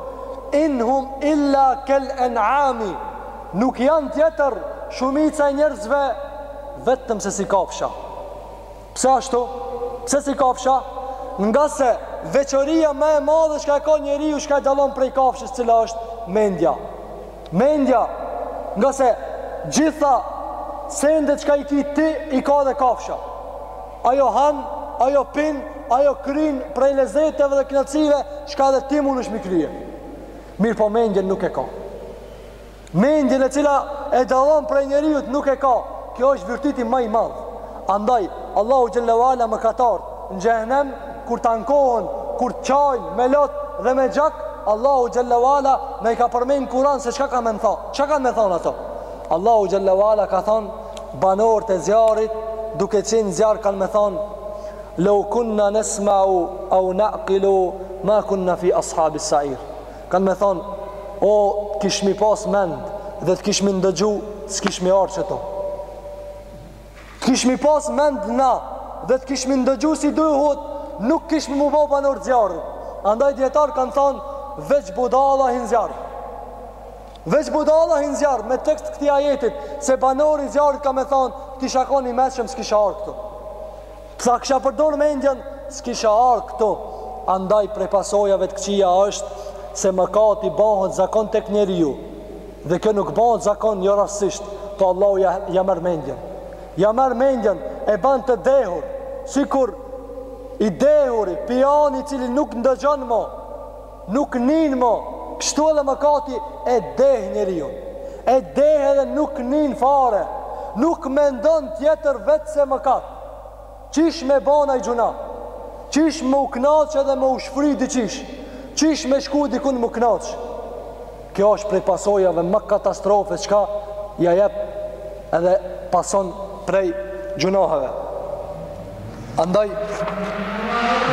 In hum illa kel enami, nuk janë tjetër shumica e njerëzve vetëm se si kafsha. Pse ashtu? Pse si kafsha? Nga se veqëria me e madhe shka e ka njeri ju shka e dalon prej kafshës cila është mendja. Mendja, ngase gjitha sendet çka i ki ti i ka dhe kafsha. Ajo han, ajo pin, ajo kryen prej lezeteve dhe kënaqësive, çka edhe ti mundesh mi krye. Mirëpo mendjen nuk e ka. Mendjen e cila e dallon prej njeriut nuk e ka. Kjo është virtyti ma i madh. Andaj Allahu xhallahu ala mëkatarët në xhehenem kur t'ankohen, kur të qajnë me lot dhe me gjak, Allahu xhallahu ala na i ka përmend Kur'an se çka kanë me than. Çka kanë me than ato? Allahu xhallahu ala ka than Banorët e zjarrit duke qenë në zjarr kanë me than Lau kunna nesma'u au na'qilu ma kunna fi ashabis sa'ir. Kanë me than o të kishmi pas mend dhe të kishmi ndëgju s'kishmi ardhur këtu. Të kishmi pas mend na dhe të kishmi ndëgju si duhet nuk kishmi mu bë banorë të zjarrit. Andaj dijetarët kanë than veç budalla hin zjarr. Veç budalla hin zjarr me tekst këtij ajetit se banori i zjarrit ka me than t'isha kon i meçëm s'kisha ardh këtu. Sa kisha përdor mendjen s'kisha ardh këtu. Andaj prej pasojave të këqija është se mëkati bahet zakon tek njeriu. Dhe kjo nuk bahet zakon jo rastësisht, po Allahu ja, ja merr mendjen. Ja merr mendjen e ban të dehur, sikur i dehuri, pijani i cili nuk ndëgjon mo, Nuk nin mo, kështu edhe mëkati e deh njeriun. E deh edhe nuk nin fare, nuk mendon tjetër vetëm se mëkat. Qysh me bo naj gjynah? Qysh me u kënaqë edhe me u shfry diqysh? Qysh me shku dikund mu kënaqë? Kjo është prej pasojave ma katastrofe çka ja jep edhe pason prej gjynaheve. Andaj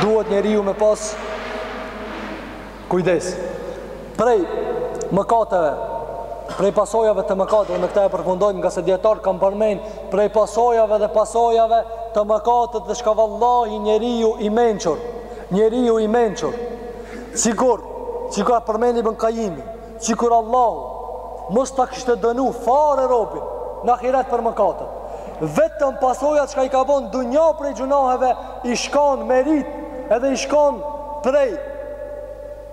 duhet njeriu me pas kujdes. Prej mëkateve, prej pasojave të mëkateve, me këta e përfundojmë ngase dijetarët kanë përmend, prej pasojave dhe pasojave të mëkatet dhe çka vallahi njeriu i mençur, njeriu i mençur, Sikur, sikur e përmend Ibn Kajimi, sikur Allahu mos ta kishte dënu fare robin në ahiret për mëkate. Vetëm pasojat çka i ka n'dunja prej gjynaheve i shkon merit edhe i shkon prej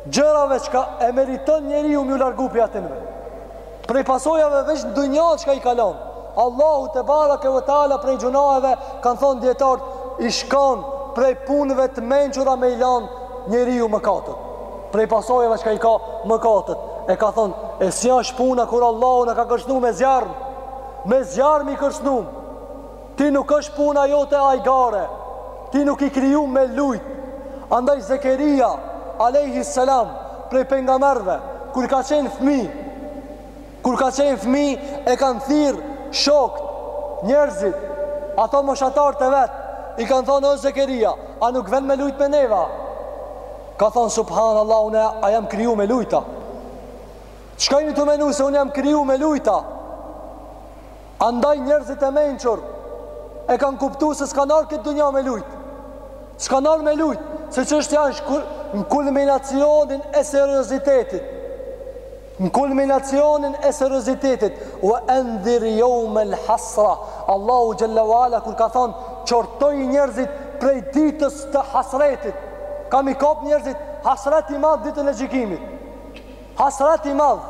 gjërave çka e meriton njeriu mu largu prej atynve. Prej pasojave veç dënja çka i ka lon. Allahu tebareke ve teala prej gjunaheve kanë thonë dijetart i shkon prej punëve të mençura me i lan njeriu mëkatet. Prej pasojave çka i ka mëkatet. E ka thonë e si është puna kur Allahu na ka kërcnu me zjarr. Me zjarr i kërcnu. Ti nuk është puna jote hajgare, ti nuk je kriju me lujt. Andaj Zekeria, alejhi selam, prej pejgamerve, kur ka qenë fmi, kur ka qenë fmi, e kanë thirr shokt, njerëzit, ato moshatart e vet, i kanë thonë, o Zekeria, a nuk vjen me lujt me neva? Ka thonë, subhanallah, unë a jam kriju me lujt a. Çka jeni tu menu se unë jam kriju me lujt a? Andaj njerëzit e mençur e kanë kuptu se s'kanë ardh n'këtë dunja me lujt. S'kanë ardh me lujt, se çështja jon në kulminacionin e seriozitetit. Në kulminacionin e seriozitetit, wa andhir yawm al-hasra. Allahu xhelle ve ala kur ka thon qortoj njerëzit prej ditës të hasretit. Ka m'i kap njerëzit hasret i madh ditën e gjykimit. Hasret i madh!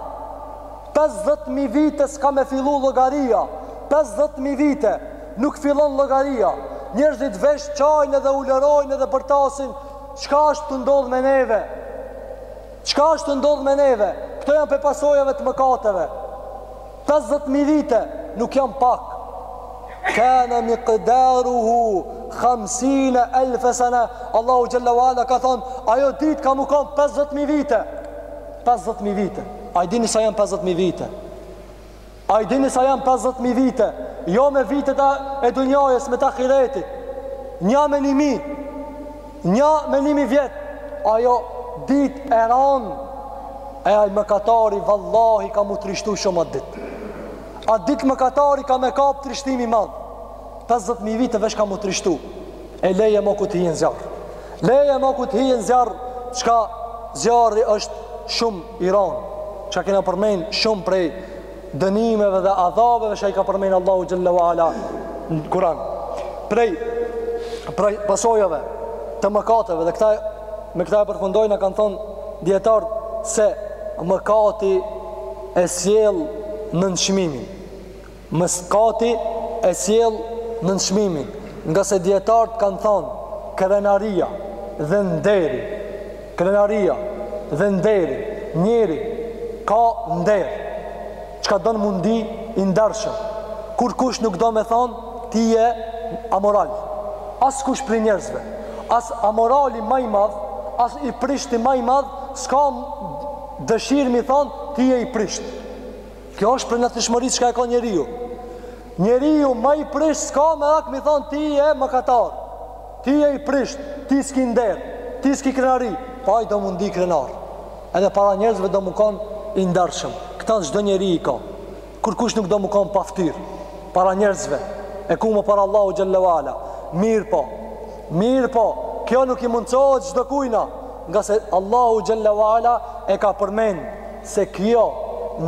Pesëdhjetë mijë vite s'ka me fillu llogaria! Pesëdhjetë mijë vite! Nuk fillon llogaria! Njerëzit veç qajnë edhe ulërojnë edhe bërtasin, çka është të ndodhë me neve? Çka është të ndodhë me neve? Këto janë prej pasojave të mëkateve. Pesëdhjetë mijë vite nuk janë pak. Kana miqdaruhu khamsina alf sana. Allahu xhelle ve ala ka thon, ajo ditë ka mu kon 50000 vite. 50000 vite. A e dini sa janë 50000 vite. A e dini sa janë 50000 vite. Jo me vitet e dunjajës me t'ahiretit. Nja me ni mi. Nja me ni mi vjet ajo dit e ran e aj mëkatari vallahi ka mu trishtu shumë at dit a dit mëkatari ka me kap trishtimi i madh 50.000 vite veç ka mu trishtu e leje mo kur të hin n'zjarr leje mo kur të hin n'zjarr çka zjarri është shumë i ran çka kena përmen shumë prej dënimeve dhe adhabeve që i ka përmend Allahu xhelle ve ala në Kur'an. Prej prej pasojave të mëkateve dhe këta me këta e përfundojna kanë thon dijetart se mëkati e sjell nënçmimin. Mëkati e sjell nënçmimin, ngase dijetart kanë thon krenaria dhe nderi Krenaria dhe nderi, njeri ka nder çka don mu ndi i ndershëm kurkush nuk do me than ti je amoral askush prej njerzve as amorali ma i madh as i prishti ma i madh s'ka dëshir m'i than ti je i prisht Kjo është prej natyrshmërisë çka e ka njeriu. Njeriu ma i prisht s'ka merak m'i thonë ti je mëkatar. Ti je i prisht, ti s'ki nder, ti s'ki krenari. Po ai do mu ndi krenar. Edhe para njerëzve do mu konë i ndershëm. Këta çdo njeri i ka. Kurkush nuk do mu konë paftyrë. Para njerëzve. E ku ma para Allahut xhalla ve ala. Mirëpo. Mirëpo. Kjo nuk i mundësohet çdo kujna. Ngase Allahu xhalla ve ala e ka përmend se kjo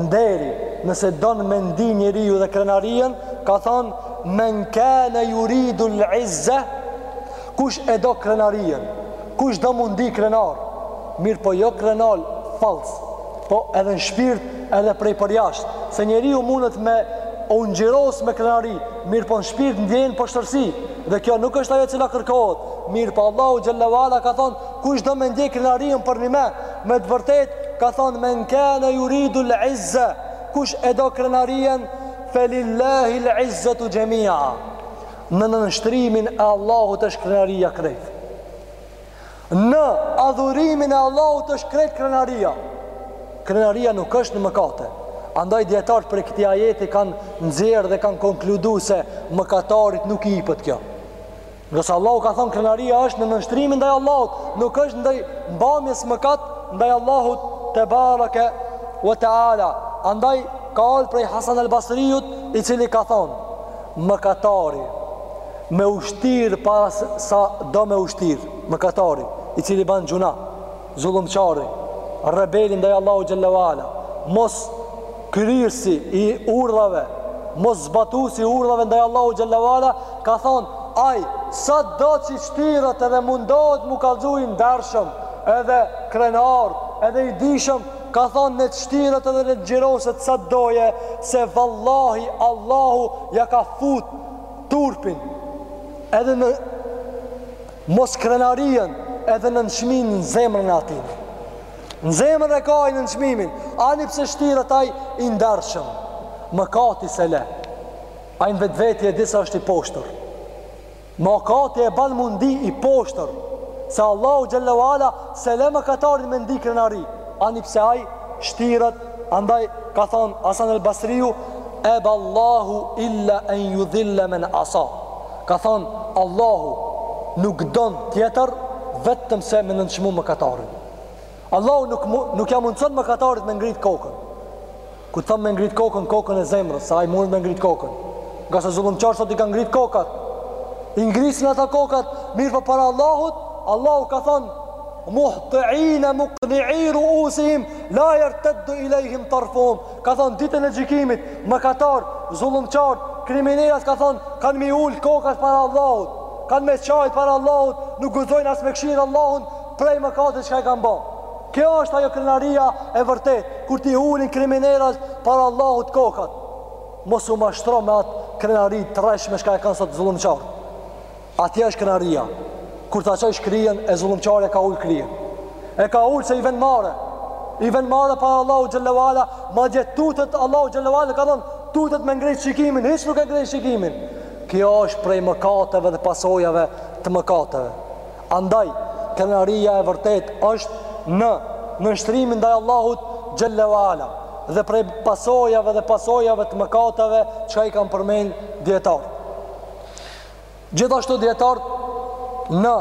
nderi nëse don me ndi njeriu dhe krenarien ka than men kane juridu l'izze kush e do krenarien kush do mu ndi krenar mirëpo jo krenar fals po edhe në shpirt edhe prej përjasht se njeriu mundet me u ngjyros me krenari mirëpo në shpirt ndjen poshtërsi dhe kjo nuk është ajo cila kërkohet mirëpo Allahu xhalla ve ala ka than kush do me ndi krenarien përnime Me të vërtetë ka thonë men kane juridul izze, kush e do krenarien felillahil izzetu xhemia. Në nënshtrimin e Allahut është krenaria krejt. Në adhurimin e Allahut është krejt krenaria. Krenaria nuk është në mëkate. Andaj dijetarët prej këtij ajeti kanë nxjerr dhe kanë konkludu se mëkatarit nuk i ipet kjo. Ngase Allahu ka thonë krenaria është në nënshtrimin ndaj Allahut, nuk është ndaj bamjes mëkat ndaj Allahut tebareke ve teala. Andaj ka ardh prej Hasan al Basriut, i cili ka thonë: Mëkatari me u shtir pra sa do me u shtir, mëkatari i cili ban gjynah, Zullumqari, rebeli ndaj Allahut xhalla ve ala, mos kryerësi i urdhave, mos zbatuesi i urdhave ndaj Allahut xhalla ve ala, ka thonë, ai sa do që shtiret edhe mundohet mu kallxu i ndershëm, edhe krenar, edhe i dijshëm, ka thonë ne t'shtiret edhe ne t'ngjyroset sa t'doje, se vallahi Allahu ja ka fut turpin edhe në Moskrenarinë edhe nënçmimin në zemrën e atij. Në zemër e ka ai nënçmimin, ani pse shtiret ai i ndershëm. Mëkati s'e le. Ai në vetveti e di se është i poshtër. Mëkati e ban mu ndi i poshtër. Se Allahu xhalla ve ala s'e le mëkatarin me ndi krenari, ani pse ai shtiret, andaj ka thon Hasan el Basriu, eba Allahu illa en judhille men asa. Ka thonë, Allahu nuk don tjetër vetëm se me nënçmu mëkatarin. Allahu nuk nuk ia mundson mëkatarit me ngrit kokën. Kur thom me ngrit kokën, kokën e zemrës, se ai mund me ngrit kokën. Ngase zullumqar sot i ka ngrit kokat. I ngrisin ata kokat, mirëpo para Allahut, Allahu ka thonë muhti'ina muqni'i ru'usihim la yartaddu ilayhim tarfuhum Ka thonë ditën e gjykimit, mëkatarët, zullumqarët, kriminelat ka thonë, kanë mi ul kokat para Allahut, kanë me qajt para Allahut, nuk guxojnë as me kshir Allahun prej mëkatit çka e kanë bë. Kjo është ajo krenaria e vërtet, kur t'i ulin kriminelat para Allahut kokat. Mos u mashtro me atë krenari të rrejshme çka e kanë sot zullumqarët. Atje është krenaria Kur ta çojsh kryen e zullumqari e ka ul kryen E ka ul se i vjen marre I vjen marre para Allahut Xhelle ve ala Madje tutet Allahu Xhelle ve ala ka thonë Tutet me ngrejt shikimin Hiç nuk e ngre shikimin Kjo është prej mëkateve dhe pasojave të mëkateve Andaj krenaria e vërtet është në nënshtrimin ndaj Allahut Xhelle ve ala Dhe prej pasojave dhe pasojave të mëkateve Çka i kanë përmend dijetarët Gjithashtu dijetarët në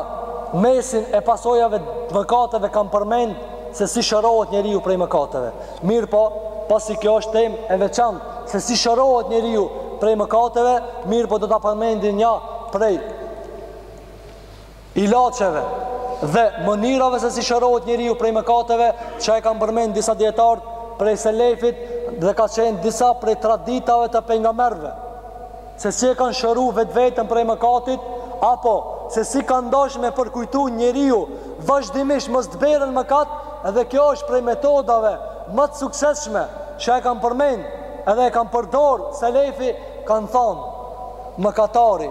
mesin e pasojave të mëkateve kanë përmend se si shërohet njeriu prej mëkateve. Mirëpo, pasi kjo është temë e veçantë, se si shërohet njeriu prej mëkateve, mirëpo do ta përmendim nja prej ilaçeve dhe mënyrave se si shërohet njeriu prej mëkateve që e kanë përmend disa dijetarë prej selefit dhe ka qenë disa prej traditave të pejgamberëve se si e kanë shëru vetveten prej mëkatit apo se si kanë dashur me e përkujtu njeriu vazhdimisht mos të bjerë n'mëkat edhe kjo është prej metodave më të suksesshme që e kanë përmend edhe e kanë përdor selefi kanë thonë Mëkatari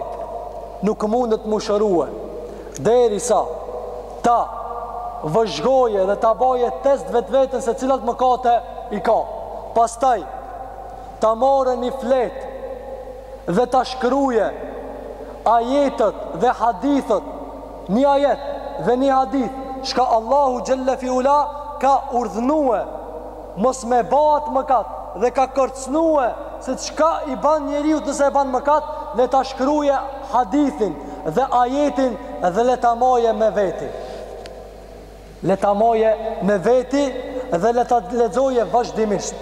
nuk mundet me u shërue, derisa ta vëzhgoje dhe ta baje test vetveten se cilat mëkate i ka. Pastaj, ta marre një fletë dhe ta shkruje ajetet dhe hadithet, një ajet dhe një hadith, çka Allahu Xhelle fi ula ka urdhnue, Mos me ba atë mëkat dhe ka kërcënue se çka i ban njeriut nëse e ban mëkat le ta shkruje hadithin dhe ajetin dhe le ta maje me veti le ta maje me veti dhe le ta lexoje vazhdimisht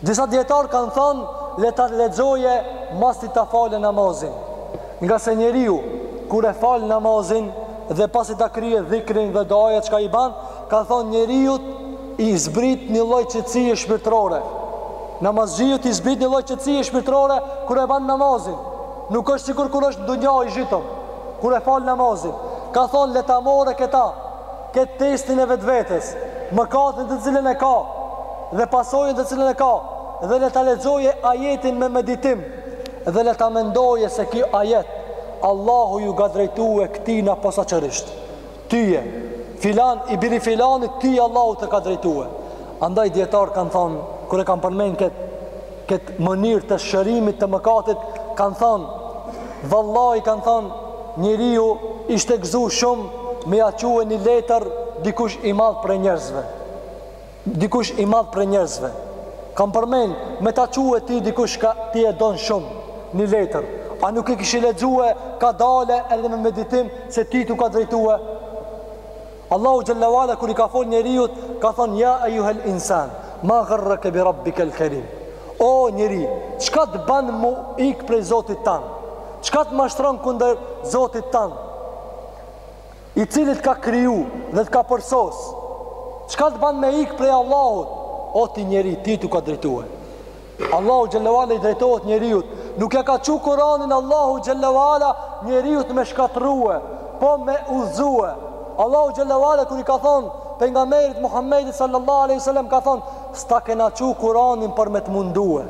Disa dijetarë kanë thënë le ta lexoje masi ta falë namazin. Ngase njeriu kur e fal namazin dhe pasi ta krye dhikrin dhe duajet çka i ban, kanë thënë njeriut i zbret një lloj qetësie shpirtërore. Namazxhiut i zbret një lloj qetësie shpirtërore kur e ban namazin. Nuk është sikur kur është në dunja i zhytun. Kur e fal namazin, ka thënë le ta marrë këta këtë testin e vetvetes, mëkatin të cilën e ka dhe pasojën të cilën e ka dhe le ta lexojë ajetin me meditim dhe le ta mendojë se ky ajet Allahu iu ka drejtue këtina posaçërisht tyje filan i biri filanit ty Allahu të ka drejtue andaj dijetarët kanë thonë kur e kanë përmend këtë këtë mënyrë të shërimit të mëkatit, kanë thonë, vallahi kanë thonë, njeriu ishte gëzu shumë me ia çue një letër dikush i madh prej njerëzve. Dikush i madh prej njerëzve. Kam përmend, me ta çue ty dikush ka ti e don shumë një letër. A nuk e kishe lexue kadale edhe me meditim se ty t'u ka drejtue? Allahu xhelle ue ala kur i ka fol njeriut ka thon ja ayyuhal insan ma gharraka bi rabbikal karim. O njeri, çka të ban me ik prej Zotit tan? Çka të mashtron kundër Zotit tan? I cili të ka kriju dhe të ka përsos. Çka të ban me ik prej Allahut? O ti njeri, ty t'u ka drejtue. Allahu xhelle ue ala i drejtohet njeriut Nuk ia ka çu Kuranin Allahu xhelle ue ala njeriut me shkatërrue Po me udhzue Allahu xhelle ue ala kur i ka thonë Pejgamberit Muhammedit sallallahu aleyhi sallam Ka thonë S'ta kena çu Kuranin për me të mundue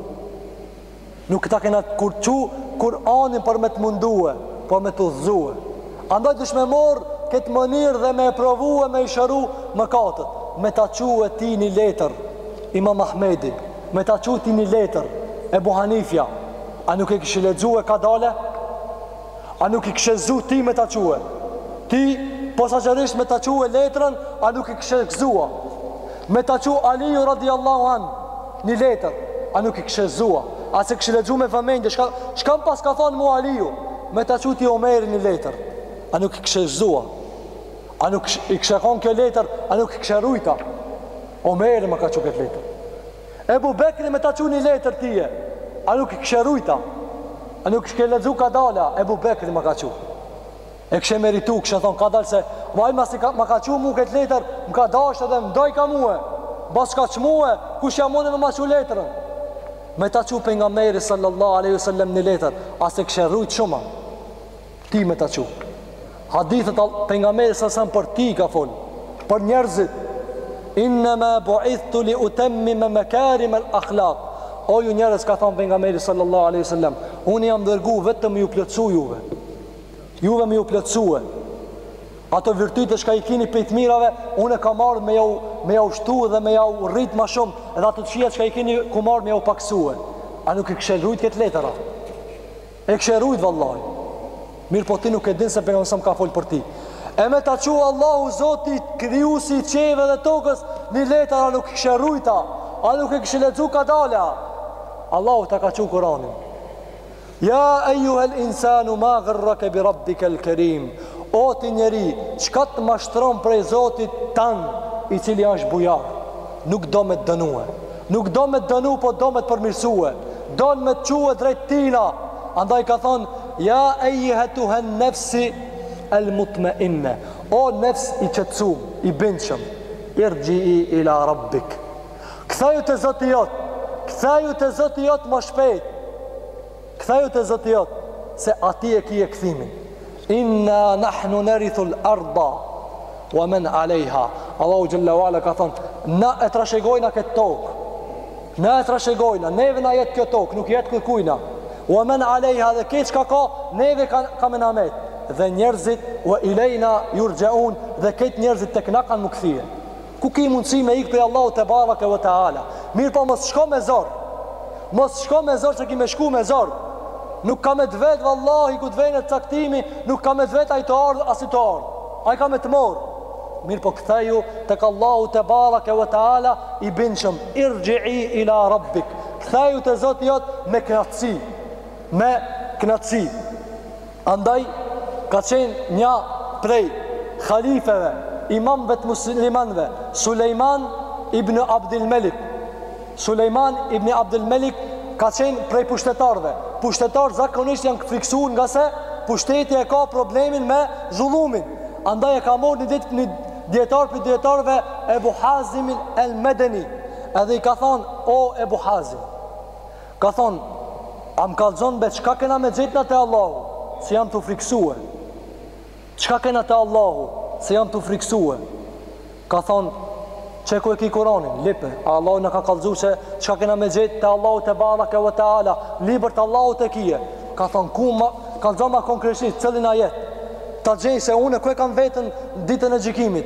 Nuk ta kena kur çu Kuranin për me të mundue Po me të udhzue Andaj dush me marrë këtë mënyrë dhe me e provue me i shëru mëkatet Me ta çue ty një letër Imam Ahmedi me ta çu ty një letër Ebu Hanifja a nuk e kishe lexue kadale a nuk u kishe gëzu ti me ta çue ty posaçërisht me ta çue letrën a nuk u kishe gëzu a me ta çu Aliju radiallahu anh një letër a nuk u kishe gëzu a a s'e kishe lexu me vëmendje shka, shka më paska thonë mu Aliju me ta çu ty Omeri një letër a nuk u kishe gëzu a A nuk i kish konë kjo letër, a nuk e kishe rujt a? Omeri ma ka çu këtë letër. Ebu Bekri me ta çu një letër tyje, a nuk e kishe rujt a? A nuk e kishe lexu kadale, Ebu Bekri ma ka çu. E kishe meditu, kishe thonë, kadalë se, ma i masi ka, ma ka çu mu këtë letër, më ka dashtë dhe më dojka mue, paska çu mue, kush jam unë me ma çu letrën? Me ta çu Pejgamberi sallallahu aleyhi sallam një letër, a s'e kishe rujtë shumë? Ty me ta çu. Hadithet Pejgamberi sa sa për ty ka fol. Për njerëzit Innama bu'ithtu li utammima makarim al akhlaq O ju njerëz ka thonë Pejgamberi sallallahu aleyhi sallam Unë jam dërgu vetëm me ju plotësu juve Juve me ju plotësue Ato virtyte shka i kini prej të mirave Unë kam ardhë me jau, me jau shtu dhe me jau rrit ma shumë Edhe ato të kqija shka i kini kom ardhë me jau pakësue A nuk e kishe rujt këtë letër a E kishe rujt vallahi Mirëpo ti nuk e din se për ngamsëm ka folë për ti E me ta çu Allahu zoti krijusi qiejve dhe tokës Një letër a nuk kishe rujt a A nuk e kishe lexu ka dale Allahu ta ka çu Kuranin Ja ejuhel insanu ma garreke bi rabbikel kerim O ti njeri çka të mashtron prej zotit tan I cili është bujar Nuk do me të dënue. Nuk do me të dënu, po do me të përmirësue. Don me të çue drejt tina. Andaj ka thonë, ja ejetuhen nefsul mutmeinne. O nefs i qetsum, i bindshëm, irxhi'i ila rabbik. Kthehu te zoti jot, kthehu te zoti jot ma shpejt. Kthehu te Zoti jot, se te ai e ki kthimin. Inna nahnu narithul arda wa man alejha. Allahu xhalla wala ka thon, na e trashëgojna këtë tokë. Na e trashëgojna, neve na jet kjo tokë, nuk jet kujna. Wa man alejha dhe krejt çka ka, neve ka me na met. Dhe njerëzit wa ilejna yurjaun dhe krejt njerëzit tek na kanë m'u kthye. Ku ki mundësi me ik prej Allahut tebareke ve teala. Mirpo mos shko me zor. Mos shko me zor se ki me shku me zor. Nuk ka me të vet vallahi ku të vjen caktimi, nuk ka me të vet a je t'u ardh a s'je t'u ardh. Ai ka me të marr. Mirpo kthehu tek Allahu tebareke ve teala i bindshëm. Irji'i ila rabbik. Kthehu te Zoti jot me kënaqësi. Me kënaqësi. Andaj, ka qenë nja prej Halifeve, Imamëve të Muslimanëve, Sulejman ibn Abdil Melik. Sulejman ibn Abdil Melik ka qenë prej pushtetarëve. Pushtetarët zakonisht janë frikësuar ngase pushteti e ka problemin me zullumin. Andaj e ka morë një ditë një dijetar prej dijetarëve Ebu Hazimin el Medeni. Edhe i ka thonë, o Ebu Hazim, Ka thonë, A më kallxon be çka kena me gjet na te Allahu, se jam tu frikësue. Çka kena te Allahu, se jam tu frikësue. Ka thonë, Qe ku e ki Kur'anin, lipe. A Allahu na ka kallxu se çka kena me gjet te Allahu tebaraka ve teala, libër të Allahut e kije. Ka thonë, ku ma kallxo ma konkretisht cillin ajet. Ta gjej se unë e ku e kam veten ditën e gjykimit.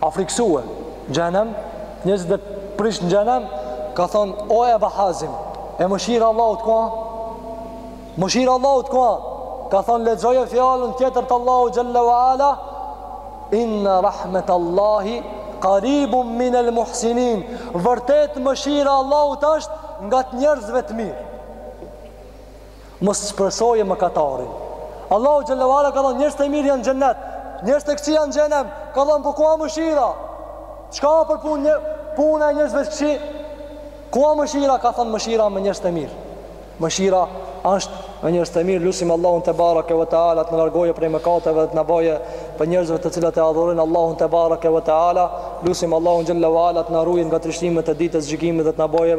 a frikësue xhehenem njerëzit e prishun xhehenem ka thonë o Eba Hazim e mëshira Allahut ku a mëshira Allahut ku a ka thonë lexoje fjalën tjetër të Allahut xhelle wa ala inna rahmet Allahi karibum min el muhsinin vërtet mëshira Allahut është ngat njerëzve të mirë Mos shpresoje mëkatarin. Allahu xhallahu ala ka thënë njerëzit e mirë janë në xhennet, njerëzit e këqij janë në xhenem. Ka thënë po ku ka mëshira? Çka puna e njerëzve të këqij? Ku ka mëshira? Ka thënë mëshira me njerëzit e mirë. Mëshira është me njerëzit e mirë. Lusim Allahun te bareke ve teala të na largojë prej mëkateve dhe të na bëjë prej njerëzve të cilët e adhurojnë Allahun te bareke ve teala. Lusim Allahun xhallahu ala të na ruajë nga trishtimet e ditës së gjykimit dhe të na bëjë